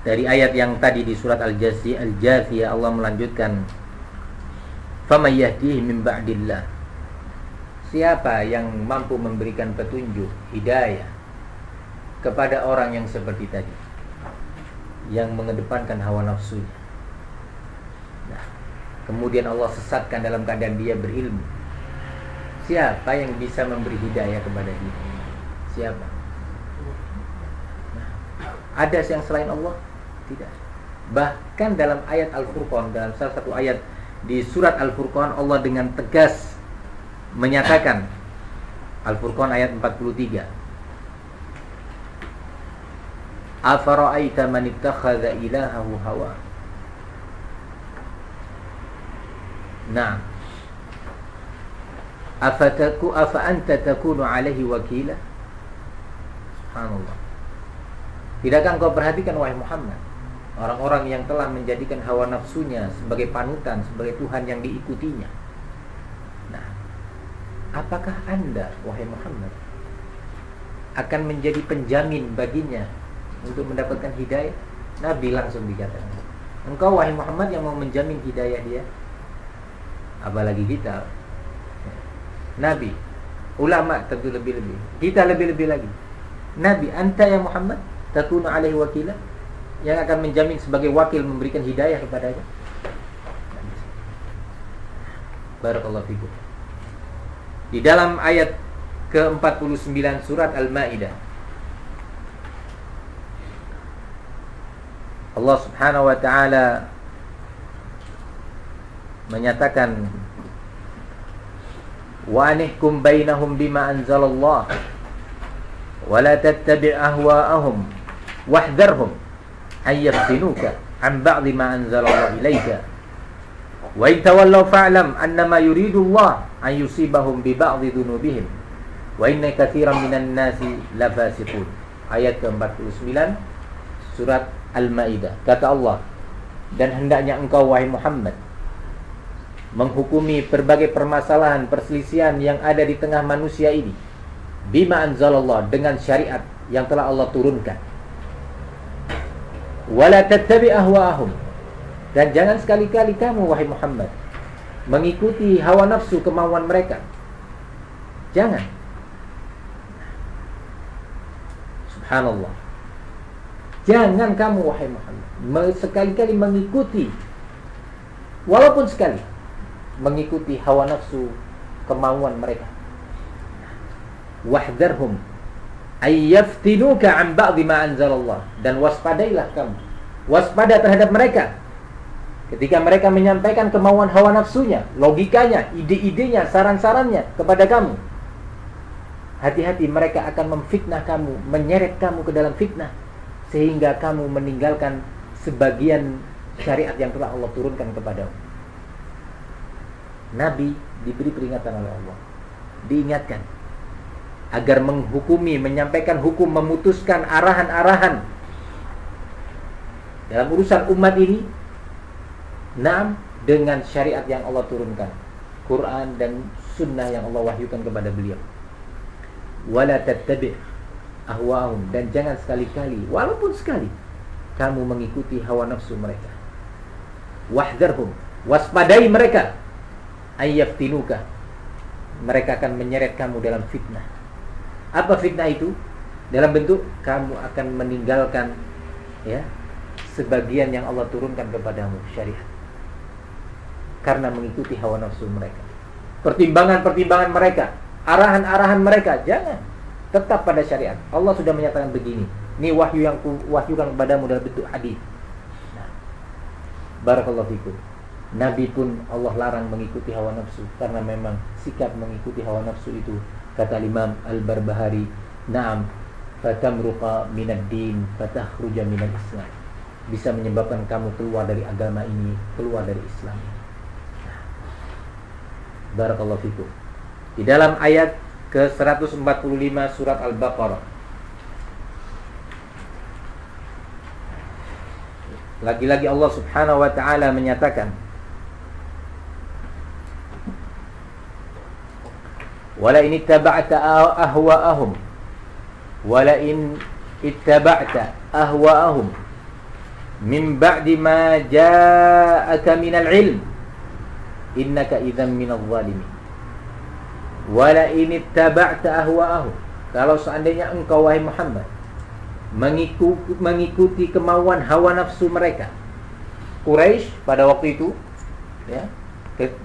dari ayat yang tadi di surat Al-Jazi Al-Jathiyah Allah melanjutkan faman yahdihi min ba'dillah Siapa yang mampu memberikan petunjuk hidayah kepada orang yang seperti tadi yang mengedepankan hawa nafsunya nah, kemudian Allah sesatkan dalam keadaan dia berilmu. Siapa yang bisa memberi hidayah kepada dia? Siapa? Nah, ada yang selain Allah? Tidak. Bahkan dalam ayat Al-Furqan dalam salah satu ayat di surat Al-Furqan Allah dengan tegas menyatakan Al-Furqan ayat 43 Afara'aita man ittakhadha ilahahu hawa Nah Afataku afa anta takunu alaihi wakila Subhanallah Tidakkah engkau perhatikan wahai Muhammad Orang-orang yang telah menjadikan hawa nafsunya sebagai panutan, sebagai Tuhan yang diikutinya. Nah, apakah Anda, wahai Muhammad, akan menjadi penjamin baginya untuk mendapatkan hidayah? Nabi langsung dikatakan, engkau wahai Muhammad yang mau menjamin hidayah dia? Apalagi kita. Nabi, ulama tentu lebih-lebih. Kita lebih-lebih lagi. Nabi, anta ya Muhammad, takunu alaihi wakilah yang akan menjamin sebagai wakil memberikan hidayah kepadanya. Barakallahu fikum. Di dalam ayat ke-49 surat Al-Maidah Allah Subhanahu wa taala menyatakan wa anihkum bainahum bima anzalallah wa la tattabi' ahwa'ahum wahdharhum ayyaftinuka an ba'di ma anzalallah ilaika wa in tawallaw fa'lam annama yuridu Allah an yusibahum bi ba'di dhunubihim wa inna katsiran minan nasi lafasiqun ayat ke-49 surat Al-Maidah. Kata Allah dan hendaknya engkau wahai Muhammad menghukumi berbagai permasalahan perselisihan yang ada di tengah manusia ini. Bima anzalallah dengan syariat yang telah Allah turunkan. Wala tattabi ahwa'ahum dan jangan sekali-kali kamu wahai Muhammad mengikuti hawa nafsu kemauan mereka. Jangan. Subhanallah. Jangan kamu wahai Muhammad sekali-kali mengikuti. Walaupun sekali mengikuti hawa nafsu kemauan mereka. Wahdarhum ayyaftinuka an ba'dhi anzalallah dan waspadailah kamu. Waspada terhadap mereka ketika mereka menyampaikan kemauan hawa nafsunya, logikanya, ide-idenya, saran-sarannya kepada kamu. Hati-hati mereka akan memfitnah kamu, menyeret kamu ke dalam fitnah sehingga kamu meninggalkan sebagian syariat yang telah Allah turunkan kepadamu. Nabi diberi peringatan oleh Allah. Diingatkan agar menghukumi, menyampaikan hukum, memutuskan arahan-arahan dalam urusan umat ini. Naam dengan syariat yang Allah turunkan, Quran dan sunnah yang Allah wahyukan kepada beliau. Wala tattabi' ahwahum dan jangan sekali-kali walaupun sekali kamu mengikuti hawa nafsu mereka wahdharhum waspadai mereka ayyaftinuka mereka akan menyeret kamu dalam fitnah apa fitnah itu dalam bentuk kamu akan meninggalkan ya sebagian yang Allah turunkan kepadamu syariat karena mengikuti hawa nafsu mereka pertimbangan-pertimbangan mereka arahan-arahan mereka jangan tetap pada syariat. Allah sudah menyatakan begini. Ini wahyu yang ku wahyukan kepadamu dalam bentuk hadis. Nah, barakallahu fikum. Nabi pun Allah larang mengikuti hawa nafsu karena memang sikap mengikuti hawa nafsu itu kata Imam Al-Barbahari, "Na'am, fatamruqa minad din, fatakhruja minal Islam." Bisa menyebabkan kamu keluar dari agama ini, keluar dari Islam. Nah, barakallahu fikum. Di dalam ayat ke 145 surat Al-Baqarah. Lagi-lagi Allah Subhanahu wa taala menyatakan Wala in ittaba'ta ahwa'ahum Wala in ittaba'ta ahwa'ahum min ba'di ma ja'aka minal ilm innaka idzan minadh zalimin wala in ittaba'ta ahwa'ahum kalau seandainya engkau wahai Muhammad mengikuti, mengikuti kemauan hawa nafsu mereka. Quraisy pada waktu itu ya.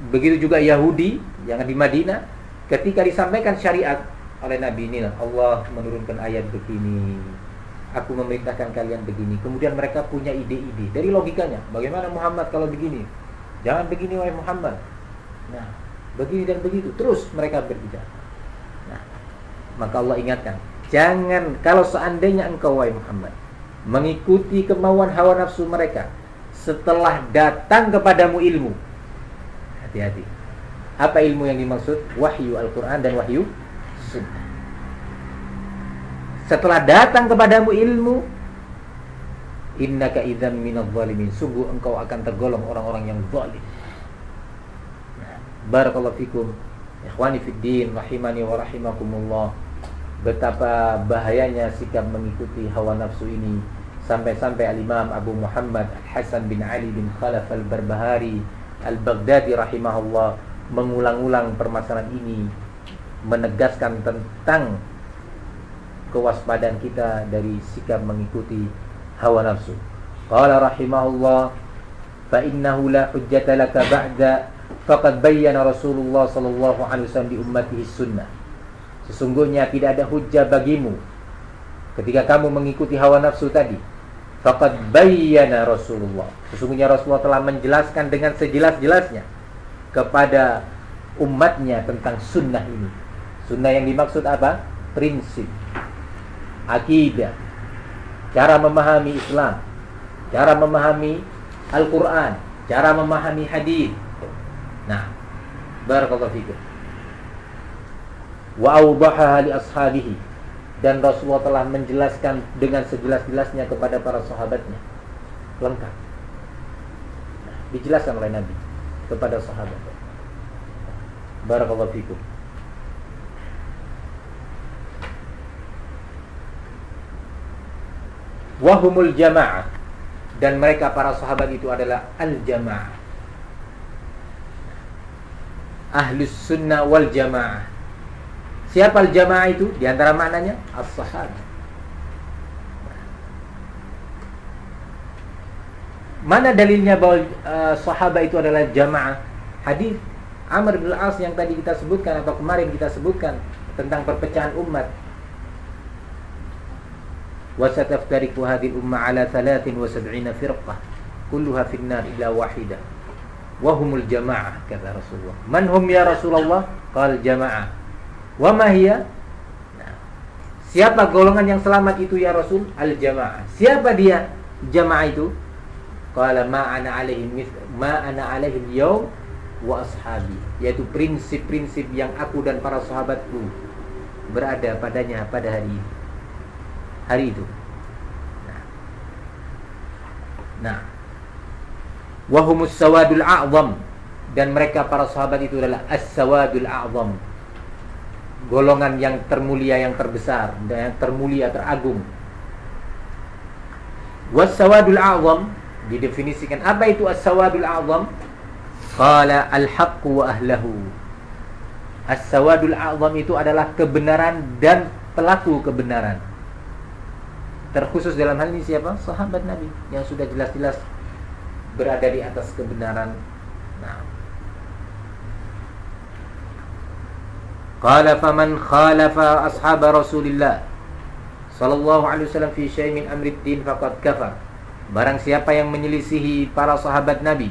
Begitu juga Yahudi yang di Madinah ketika disampaikan syariat oleh Nabi ini Allah menurunkan ayat begini. Aku memerintahkan kalian begini. Kemudian mereka punya ide-ide dari logikanya. Bagaimana Muhammad kalau begini? Jangan begini wahai Muhammad. Nah, begini dan begitu. Terus mereka berbicara. Nah, maka Allah ingatkan, Jangan kalau seandainya engkau wahai Muhammad mengikuti kemauan hawa nafsu mereka setelah datang kepadamu ilmu. Hati-hati. Apa ilmu yang dimaksud? Wahyu Al-Qur'an dan wahyu sunnah. Setelah datang kepadamu ilmu, innaka idzan minadh zalimin. Sungguh engkau akan tergolong orang-orang yang zalim. Nah, barakallahu fikum. Ikhwani fid rahimani wa rahimakumullah betapa bahayanya sikap mengikuti hawa nafsu ini sampai-sampai al-Imam Abu Muhammad Hasan bin Ali bin Khalaf al-Barbahari al-Baghdadi rahimahullah mengulang-ulang permasalahan ini menegaskan tentang kewaspadaan kita dari sikap mengikuti hawa nafsu. Qala rahimahullah fa innahu la hujjata laka ba'da faqad bayyana Rasulullah sallallahu alaihi wasallam di ummatihi sunnah. Sesungguhnya tidak ada hujah bagimu ketika kamu mengikuti hawa nafsu tadi. Faqad bayyana Rasulullah. Sesungguhnya Rasulullah telah menjelaskan dengan sejelas-jelasnya kepada umatnya tentang sunnah ini. Sunnah yang dimaksud apa? Prinsip, akidah, cara memahami Islam, cara memahami Al-Quran, cara memahami hadis. Nah, barakallahu fikum wa awdahaha li ashabihi dan Rasulullah telah menjelaskan dengan sejelas-jelasnya kepada para sahabatnya lengkap nah, dijelaskan oleh Nabi kepada sahabat. Barakallahu fikum. Wahumul jamaah. Dan mereka para sahabat itu adalah al jamaah ahlus sunnah wal jamaah. Siapa al-jamaah itu? Di antara maknanya as-sahabat. Mana dalilnya bahwa uh, sahabat itu adalah jamaah? Hadis Amr bin Al-As yang tadi kita sebutkan atau kemarin kita sebutkan tentang perpecahan umat. Wa sataftariqu hadhihi umma ala 73 firqah kulluha fi an-nar illa wahidah. Wa humul jamaah kata Rasulullah. Man hum ya Rasulullah? Qal jamaah Wa mahiyya? Nah, siapa golongan yang selamat itu ya Rasul? Al-jamaah. Siapa dia jamaah itu? Qala ma ana alaihi ma ana alaihi yaum wa ashabi, yaitu prinsip-prinsip yang aku dan para sahabatku berada padanya pada hari ini. Hari itu. Nah. Nah. Wahumus sawadul a'zam dan mereka para sahabat itu adalah as-sawadul a'zam golongan yang termulia yang terbesar dan yang termulia teragung. Wasawadul a'zam didefinisikan apa itu as-sawadul a'zam? Qala al-haqqu wa ahlahu. As-sawadul a'zam itu adalah kebenaran dan pelaku kebenaran. Terkhusus dalam hal ini siapa? Sahabat Nabi yang sudah jelas-jelas berada di atas kebenaran. Nah, Qala faman khalafa ashab Rasulillah sallallahu alaihi wasallam fi syai' min amri din faqad kafar. Barang siapa yang menyelisihi para sahabat Nabi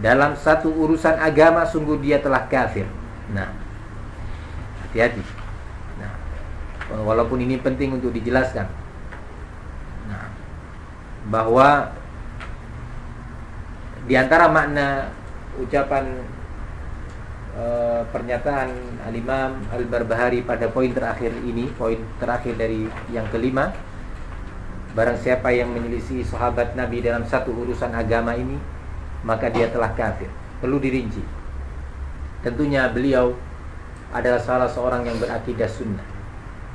dalam satu urusan agama sungguh dia telah kafir. Nah, hati-hati. Nah, walaupun ini penting untuk dijelaskan. Nah, bahwa di antara makna ucapan Eh, pernyataan Al-Imam Al-Barbahari pada poin terakhir ini, poin terakhir dari yang kelima Barang siapa yang menyelisih sahabat Nabi dalam satu urusan agama ini Maka dia telah kafir. Perlu dirinci. Tentunya beliau adalah salah seorang yang berakidah sunnah.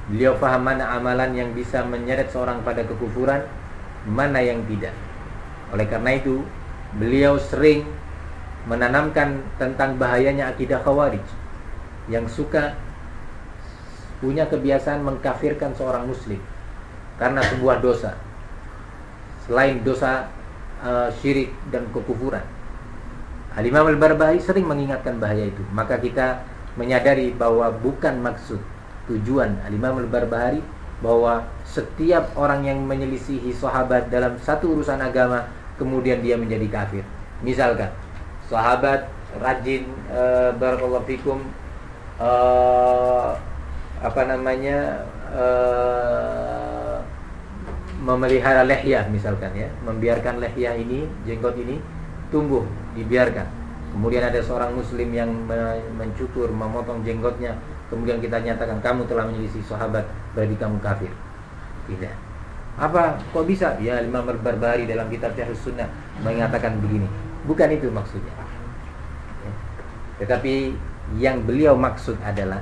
Beliau faham mana amalan yang bisa menyeret seorang pada kekufuran Mana yang tidak. Oleh karena itu Beliau sering menanamkan tentang bahayanya akidah khawarij Yang suka punya kebiasaan mengkafirkan seorang muslim karena sebuah dosa. Selain dosa uh, syirik dan kekufuran. Al-Imam Al-Barbahari sering mengingatkan bahaya itu. Maka kita menyadari bahwa bukan maksud tujuan Al-Imam Al-Barbahari bahwa setiap orang yang menyelisihi sahabat dalam satu urusan agama kemudian dia menjadi kafir. Misalkan sahabat rajin uh, barakallahu fikum uh, apa namanya uh, memelihara lehyah misalkan ya, membiarkan lehyah ini, jenggot ini tumbuh, dibiarkan. Kemudian ada seorang muslim yang mencukur, memotong jenggotnya, kemudian kita nyatakan kamu telah menyelisih sahabat, berarti kamu kafir. Tidak. Apa? Kok bisa? Ya, lima Barbari dalam kitab Syahrus Sunnah mengatakan begini. Bukan itu maksudnya. Ya. Tetapi yang beliau maksud adalah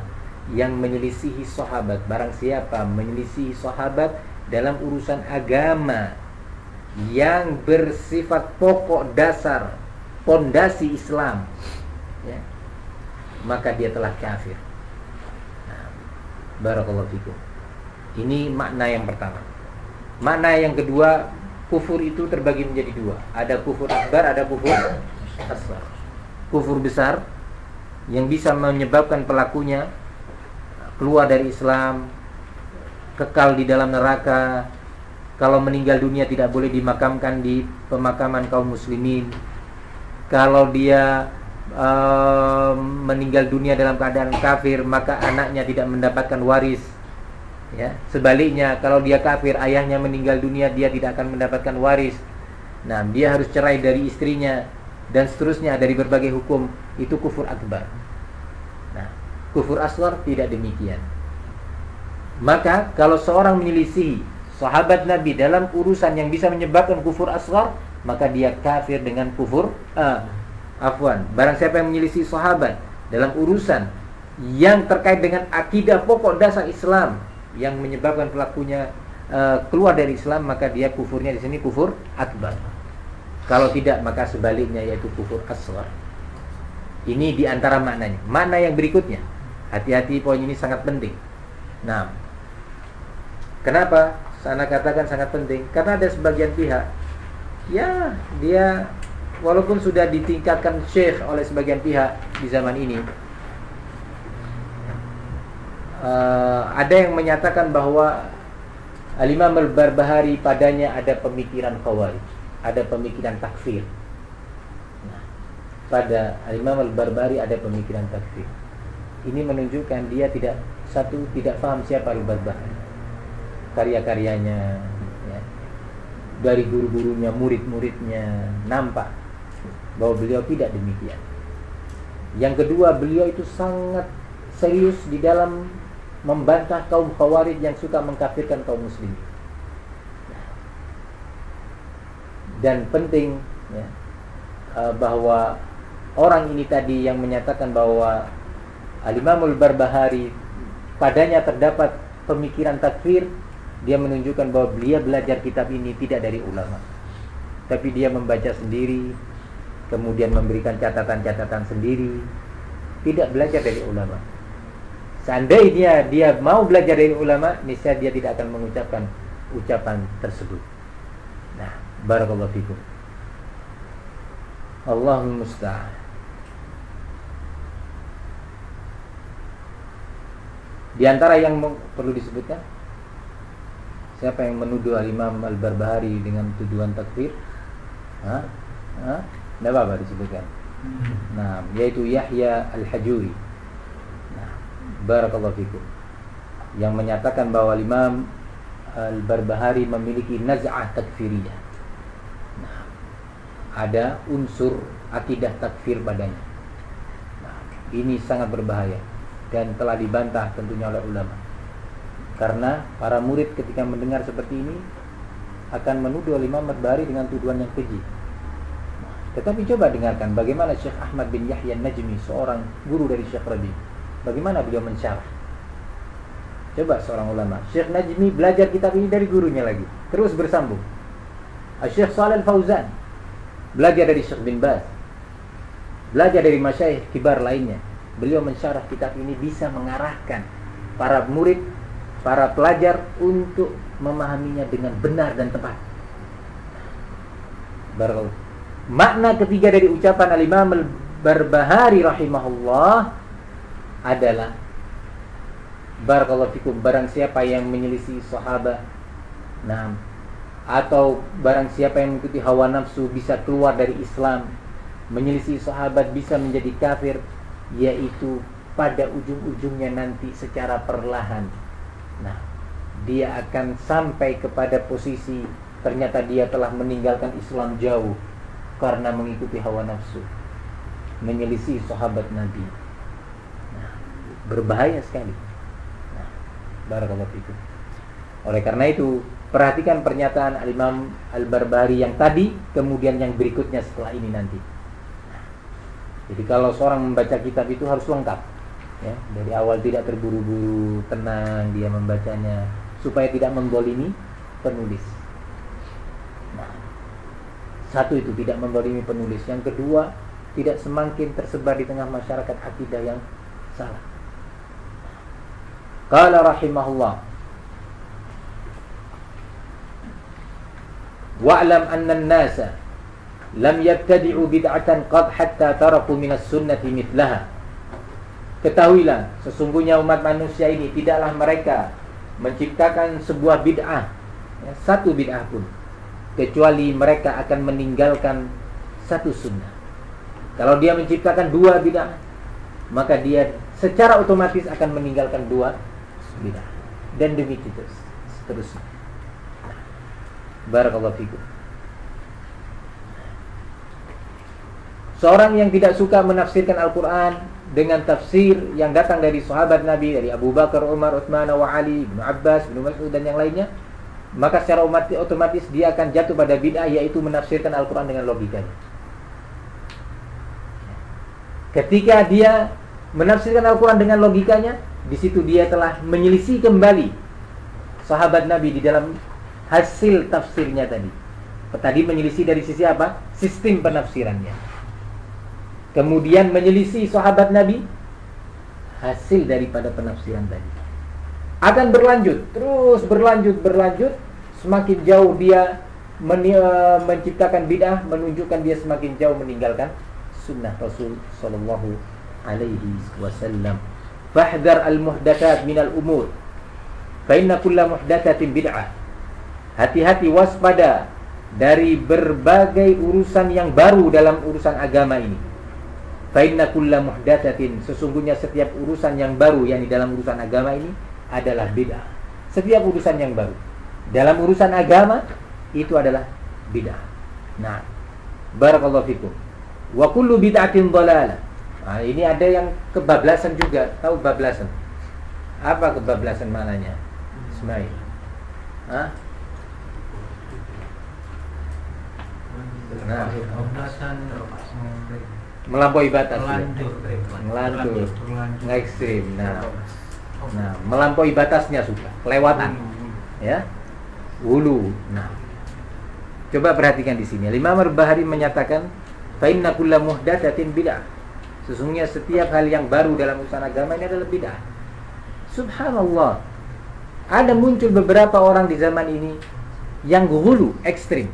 yang menyelisihi sahabat barang siapa menyelisihi sahabat dalam urusan agama yang bersifat pokok dasar pondasi Islam ya, maka dia telah kafir. Nah, barakallahu fikum. Ini makna yang pertama. Makna yang kedua, kufur itu terbagi menjadi dua. Ada kufur akbar, ada kufur asghar. Kufur besar yang bisa menyebabkan pelakunya keluar dari Islam, kekal di dalam neraka. Kalau meninggal dunia tidak boleh dimakamkan di pemakaman kaum muslimin. Kalau dia uh, meninggal dunia dalam keadaan kafir maka anaknya tidak mendapatkan waris. Ya sebaliknya kalau dia kafir ayahnya meninggal dunia dia tidak akan mendapatkan waris. Nah dia harus cerai dari istrinya dan seterusnya dari berbagai hukum. Itu kufur akbar. Nah kufur aswar tidak demikian maka kalau seorang menyelisihi sahabat Nabi dalam urusan yang bisa menyebabkan kufur asghar, maka dia kafir dengan kufur uh, afwan. Barang siapa yang menyelisihi sahabat dalam urusan yang terkait dengan akidah pokok dasar Islam yang menyebabkan pelakunya uh, keluar dari Islam, maka dia kufurnya di sini kufur akbar. Kalau tidak maka sebaliknya yaitu kufur asghar. Ini di antara maknanya. Mana yang berikutnya? Hati-hati poin ini sangat penting. Nah, Kenapa? Saya katakan sangat penting karena ada sebagian pihak ya dia walaupun sudah ditingkatkan syekh oleh sebagian pihak di zaman ini uh, ada yang menyatakan bahwa Al-Imam Al-Barbahari padanya ada pemikiran khawarij, ada pemikiran takfir. Nah, pada Al-Imam Al-Barbahari ada pemikiran takfir. Ini menunjukkan dia tidak satu tidak paham siapa Al-Barbahari karya-karyanya ya. dari guru-gurunya murid-muridnya nampak bahwa beliau tidak demikian yang kedua beliau itu sangat serius di dalam membantah kaum khawarij yang suka mengkafirkan kaum muslim dan penting ya, eh, bahwa orang ini tadi yang menyatakan bahwa Al-Imamul Barbahari padanya terdapat pemikiran takfir dia menunjukkan bahwa beliau belajar kitab ini tidak dari ulama. Tapi dia membaca sendiri kemudian memberikan catatan-catatan sendiri. Tidak belajar dari ulama. Seandainya dia mau belajar dari ulama niscaya dia tidak akan mengucapkan ucapan tersebut. Nah barakallahu fikum. Allahumma musta'an. Di antara yang perlu disebutkan Siapa yang menuduh Al-Imam Al-Barbahari dengan tuduhan takfir? Tidak apa-apa disebutkan. Nah, yaitu Yahya Al-Hajuri. Nah, barakallahu fikum. Yang menyatakan bahwa Imam Al-Barbahari memiliki naz'ah takfiriyah. Nah, ada unsur akidah takfir padanya. Nah, ini sangat berbahaya dan telah dibantah tentunya oleh ulama. Karena para murid ketika mendengar seperti ini akan menuduh Imam Barbahari dengan tuduhan yang keji. Tetapi coba dengarkan bagaimana Syekh Ahmad bin Yahya Najmi, seorang guru dari Syekh Rabi. Bagaimana beliau mensyarah. Coba seorang ulama. Syekh Najmi belajar kitab ini dari gurunya lagi. Terus bersambung. Syekh Salih Fauzan belajar dari Syekh bin Baz. Belajar dari masyayikh kibar lainnya. Beliau mensyarah kitab ini bisa mengarahkan para murid, para pelajar untuk memahaminya dengan benar dan tepat. Barakallahu Makna ketiga dari ucapan Al-Imam Al-Barbahari rahimahullah adalah Barakallahu fikum barang siapa yang menyelisih sahabat Nah atau barang siapa yang mengikuti hawa nafsu bisa keluar dari Islam menyelisih sahabat bisa menjadi kafir yaitu pada ujung-ujungnya nanti secara perlahan nah dia akan sampai kepada posisi ternyata dia telah meninggalkan Islam jauh karena mengikuti hawa nafsu menyelisih sahabat Nabi. Nah, berbahaya sekali. Nah, barakallahu fikum. Oleh karena itu perhatikan pernyataan Al-Imam Al-Barbari yang tadi kemudian yang berikutnya setelah ini nanti. Nah, jadi kalau seorang membaca kitab itu harus lengkap ya dari awal tidak terburu-buru tenang dia membacanya supaya tidak membolimi penulis satu itu tidak membolimi penulis. Yang kedua, tidak semakin tersebar di tengah masyarakat akidah yang salah. Qala rahimahullah Wa'lam anna an-nasa lam yabtadi'u bid'atan qad hatta taraku minas sunnati mithlaha. Ketahuilah, sesungguhnya umat manusia ini tidaklah mereka menciptakan sebuah bid'ah, ya, satu bid'ah pun kecuali mereka akan meninggalkan satu sunnah. Kalau dia menciptakan dua bid'ah, maka dia secara otomatis akan meninggalkan dua bid'ah. Dan demikian seterusnya. Barakallahu fikum. Seorang yang tidak suka menafsirkan Al-Quran dengan tafsir yang datang dari sahabat Nabi, dari Abu Bakar, Umar, Uthman, wa Ali, Ibn Abbas, Ibn Mas'ud dan yang lainnya, maka secara otomatis dia akan jatuh pada bid'ah yaitu menafsirkan Al-Quran dengan logikanya. Ketika dia menafsirkan Al-Quran dengan logikanya, di situ dia telah menyelisih kembali sahabat Nabi di dalam hasil tafsirnya tadi. Tadi menyelisih dari sisi apa? Sistem penafsirannya. Kemudian menyelisih sahabat Nabi hasil daripada penafsiran tadi. Akan berlanjut, terus berlanjut, berlanjut semakin jauh dia men eh, menciptakan bid'ah menunjukkan dia semakin jauh meninggalkan sunnah Rasul sallallahu alaihi wasallam. Fahdar al-muhdatsat min al-umur. Fa inna kulla muhdatsatin bid'ah. Hati-hati waspada dari berbagai urusan yang baru dalam urusan agama ini. Fa inna kulla muhdatsatin sesungguhnya setiap urusan yang baru yang di dalam urusan agama ini adalah bid'ah. Setiap urusan yang baru dalam urusan agama itu adalah bid'ah. Nah, barakallahu fikum. Wa kullu bid'atin dhalalah. Nah, ini ada yang kebablasan juga. Tahu bablasan? Apa kebablasan maknanya? Ismail. Hah? Nah, melampaui batas melantur, melantur, ekstrim. Nah, nah, melampaui batasnya sudah, kelewatan, ya wulu. Nah, coba perhatikan di sini. Imam Al-Bahari menyatakan, "Fa inna kulla muhdatsatin bid'ah." Sesungguhnya setiap hal yang baru dalam urusan agama ini adalah bid'ah. Subhanallah. Ada muncul beberapa orang di zaman ini yang hulu ekstrim.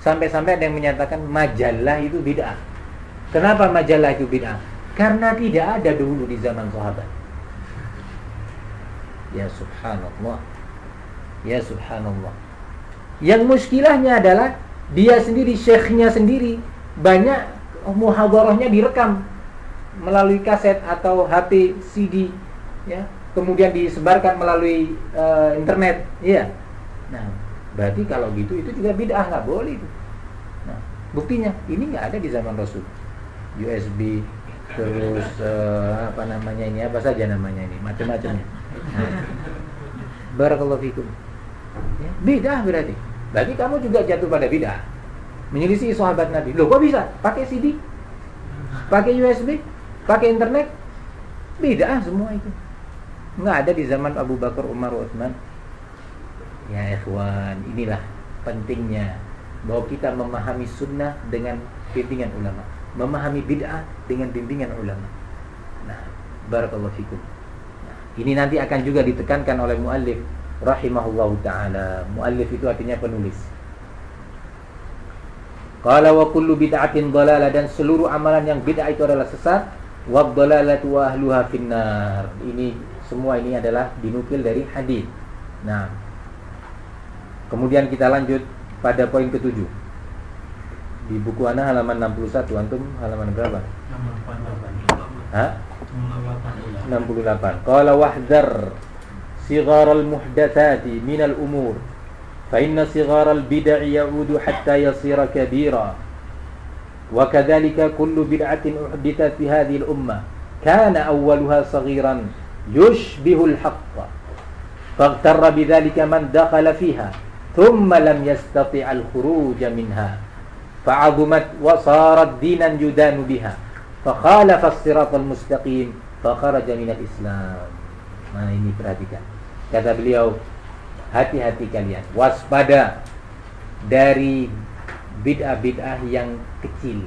Sampai-sampai ada yang menyatakan majalah itu bid'ah. Kenapa majalah itu bid'ah? Karena tidak ada dulu di zaman sahabat. Ya subhanallah. Ya subhanallah. Yang muskilahnya adalah dia sendiri, syekhnya sendiri banyak muhadarahnya direkam melalui kaset atau HP CD ya kemudian disebarkan melalui uh, internet iya nah berarti kalau gitu itu juga bid'ah nggak boleh itu nah buktinya ini nggak ada di zaman Rasul USB terus uh, apa namanya ini apa saja namanya ini macam-macamnya barakallahu fikum Ya, beda berarti. Berarti kamu juga jatuh pada bid'ah. Menyelisih sahabat Nabi. Loh kok bisa? Pakai CD? Pakai USB? Pakai internet? Bid'ah semua itu. Nggak ada di zaman Abu Bakar, Umar, Utsman. Ya ikhwan, inilah pentingnya bahwa kita memahami sunnah dengan bimbingan ulama, memahami bid'ah dengan bimbingan ulama. Nah, barakallahu fikum. Nah, ini nanti akan juga ditekankan oleh muallif rahimahullahu taala. Muallif itu artinya penulis. Qala wa kullu bid'atin dhalalah dan seluruh amalan yang bid'ah itu adalah sesat wa dhalalatu wa ahluha finnar. Ini semua ini adalah dinukil dari hadis. Nah, kemudian kita lanjut pada poin ketujuh Di buku ana halaman 61 antum halaman berapa? 68. Hah? 68. Qala wahdar صغار المحدثات من الأمور فإن صغار البدع يعود حتى يصير كبيرا وكذلك كل بدعة أحدثت في هذه الأمة كان أولها صغيرا يشبه الحق فاغتر بذلك من دخل فيها ثم لم يستطع الخروج منها فعظمت وصارت دينا يدان بها. فخالف الصراط المستقيم mustaqim من minal islam nah ini perhatikan. Kata beliau hati-hati kalian. Waspada dari bid'ah-bid'ah yang kecil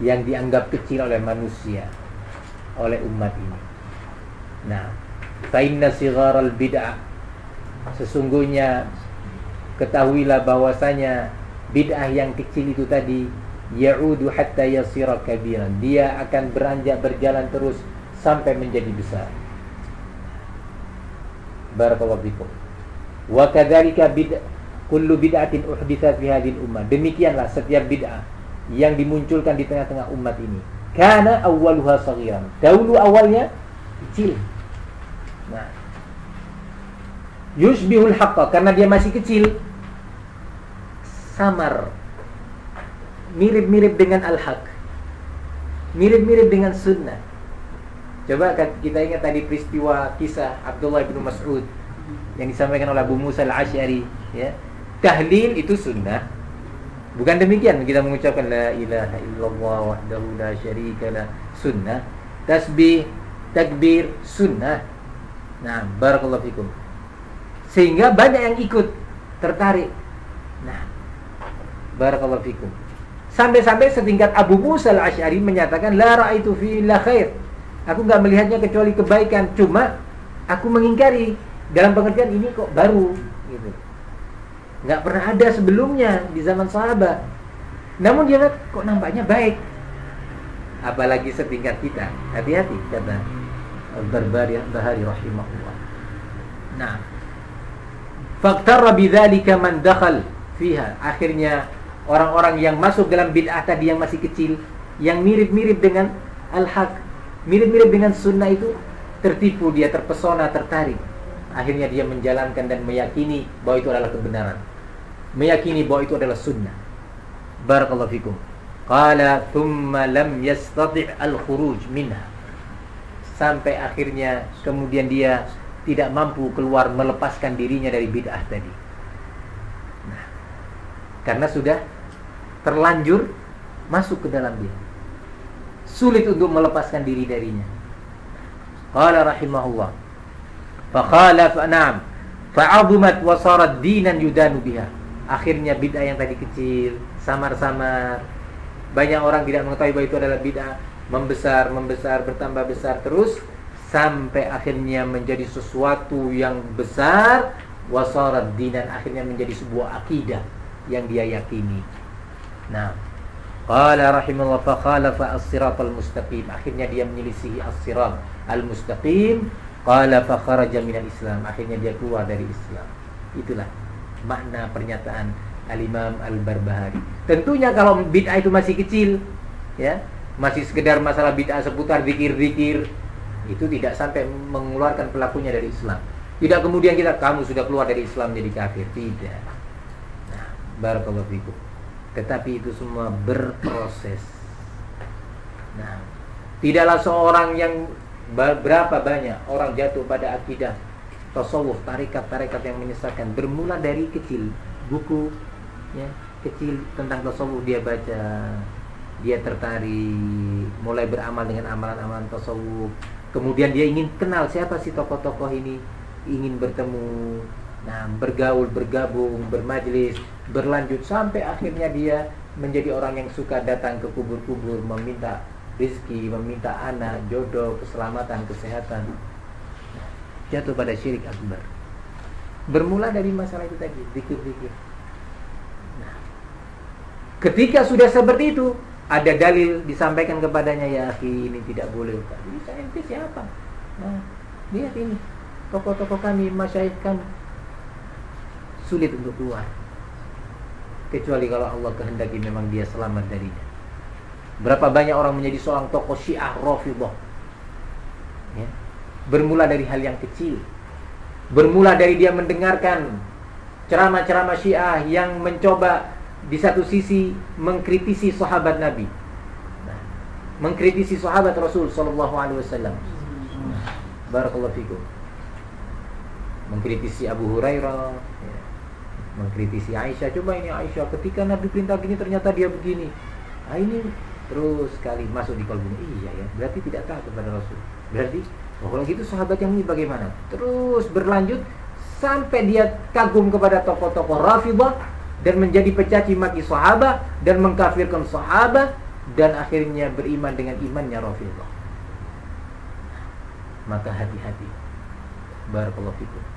yang dianggap kecil oleh manusia oleh umat ini. Nah fa'inna sigharal bid'ah. Sesungguhnya ketahuilah bahwasanya bid'ah yang kecil itu tadi ya'udu hatta yasira kabiran. Dia akan beranjak berjalan terus sampai menjadi besar. Barakallahu fikum. Wa kadzalika bid kullu bid'atin uhditsat fi hadhihi ummah. Demikianlah setiap bid'ah yang dimunculkan di tengah-tengah umat ini. Karena awwaluha saghiran. Dahulu awalnya kecil. Nah, yushbihul haqqa karena dia masih kecil samar mirip-mirip dengan al-haq mirip-mirip dengan sunnah Coba kita ingat tadi peristiwa kisah Abdullah bin Mas'ud yang disampaikan oleh Abu Musa al-Ash'ari ya. Tahlil itu sunnah. Bukan demikian kita mengucapkan la ilaha illallah wahdahu la syarika sunnah. Tasbih, takbir sunnah. Nah, barakallahu fikum. Sehingga banyak yang ikut tertarik. Barakallahu fikum. Sampai-sampai setingkat Abu Musa al-Ash'ari menyatakan la ra'aitu fi la khair Aku nggak melihatnya kecuali kebaikan. Cuma aku mengingkari dalam pengertian ini kok baru gitu. Nggak pernah ada sebelumnya di zaman sahabat. Namun dia lihat kok nampaknya baik. Apalagi setingkat kita. Hati-hati kata Al-Barbari Bahari rahimahullah. Nah, faktar bidzalika man dakhal fiha. Akhirnya orang-orang yang masuk dalam bid'ah tadi yang masih kecil, yang mirip-mirip dengan al-haq, mirip-mirip dengan sunnah itu tertipu dia terpesona tertarik. Akhirnya dia menjalankan dan meyakini bahwa itu adalah kebenaran. Meyakini bahwa itu adalah sunnah. Barakallahu fikum. Qala thumma lam yastati' al-khuruj minha. Sampai akhirnya kemudian dia tidak mampu keluar melepaskan dirinya dari bid'ah tadi. Nah, karena sudah terlanjur masuk ke dalam dia sulit untuk melepaskan diri darinya. Qala rahimahullah. Fa khalaf na'am. Fa'azumat wa sarat dinan yudanu biha. Akhirnya bid'ah yang tadi kecil, samar-samar. Banyak orang tidak mengetahui bahwa itu adalah bid'ah, membesar, membesar, bertambah besar terus sampai akhirnya menjadi sesuatu yang besar wasarat dinan akhirnya menjadi sebuah akidah yang dia yakini. Nah, Qala rahimahullah fa khalafa as-siratal mustaqim. Akhirnya dia menyelisihi as-sirat al-mustaqim. Qala fa kharaja minal Islam. Akhirnya dia keluar dari Islam. Itulah makna pernyataan Al-Imam Al-Barbahari. Tentunya kalau bid'ah itu masih kecil, ya, masih sekedar masalah bid'ah seputar zikir-zikir, itu tidak sampai mengeluarkan pelakunya dari Islam. Tidak kemudian kita kamu sudah keluar dari Islam jadi kafir, tidak. Nah, barakallahu fikum. Tetapi itu semua berproses. Nah, tidaklah seorang yang berapa banyak orang jatuh pada akidah tasawuf, tarikat-tarikat yang menyesatkan bermula dari kecil, buku ya kecil tentang tasawuf dia baca dia tertarik mulai beramal dengan amalan-amalan tasawuf kemudian dia ingin kenal siapa sih tokoh-tokoh ini ingin bertemu nah bergaul bergabung bermajlis berlanjut sampai akhirnya dia menjadi orang yang suka datang ke kubur-kubur meminta rizki meminta anak jodoh keselamatan kesehatan. Jatuh pada syirik akbar. Bermula dari masalah itu tadi zikir-zikir. Nah, ketika sudah seperti itu ada dalil disampaikan kepadanya ya akhi ini tidak boleh. Ustaz. saya ente siapa nah lihat ini tokoh-tokoh kami masyayikh kami sulit untuk keluar kecuali kalau Allah kehendaki memang dia selamat darinya. Berapa banyak orang menjadi seorang tokoh syiah Rafidah ya. bermula dari hal yang kecil. Bermula dari dia mendengarkan ceramah-ceramah syiah yang mencoba di satu sisi mengkritisi sahabat Nabi. Nah, mengkritisi sahabat Rasul Sallallahu Alaihi Wasallam. Barakallahu fikum. Mengkritisi Abu Hurairah ya. Mengkritisi Aisyah. Coba ini Aisyah ketika Nabi perintah gini ternyata dia begini. Nah, ini terus sekali masuk di kalbunya iya ya. Berarti tidak taat kepada Rasul. Berarti oh, kalau gitu sahabat yang ini bagaimana? Terus berlanjut sampai dia kagum kepada tokoh-tokoh Rafidah dan menjadi pecaci maki sahabat dan mengkafirkan sahabat dan akhirnya beriman dengan imannya Rafidah maka hati-hati. Barakallahu fikum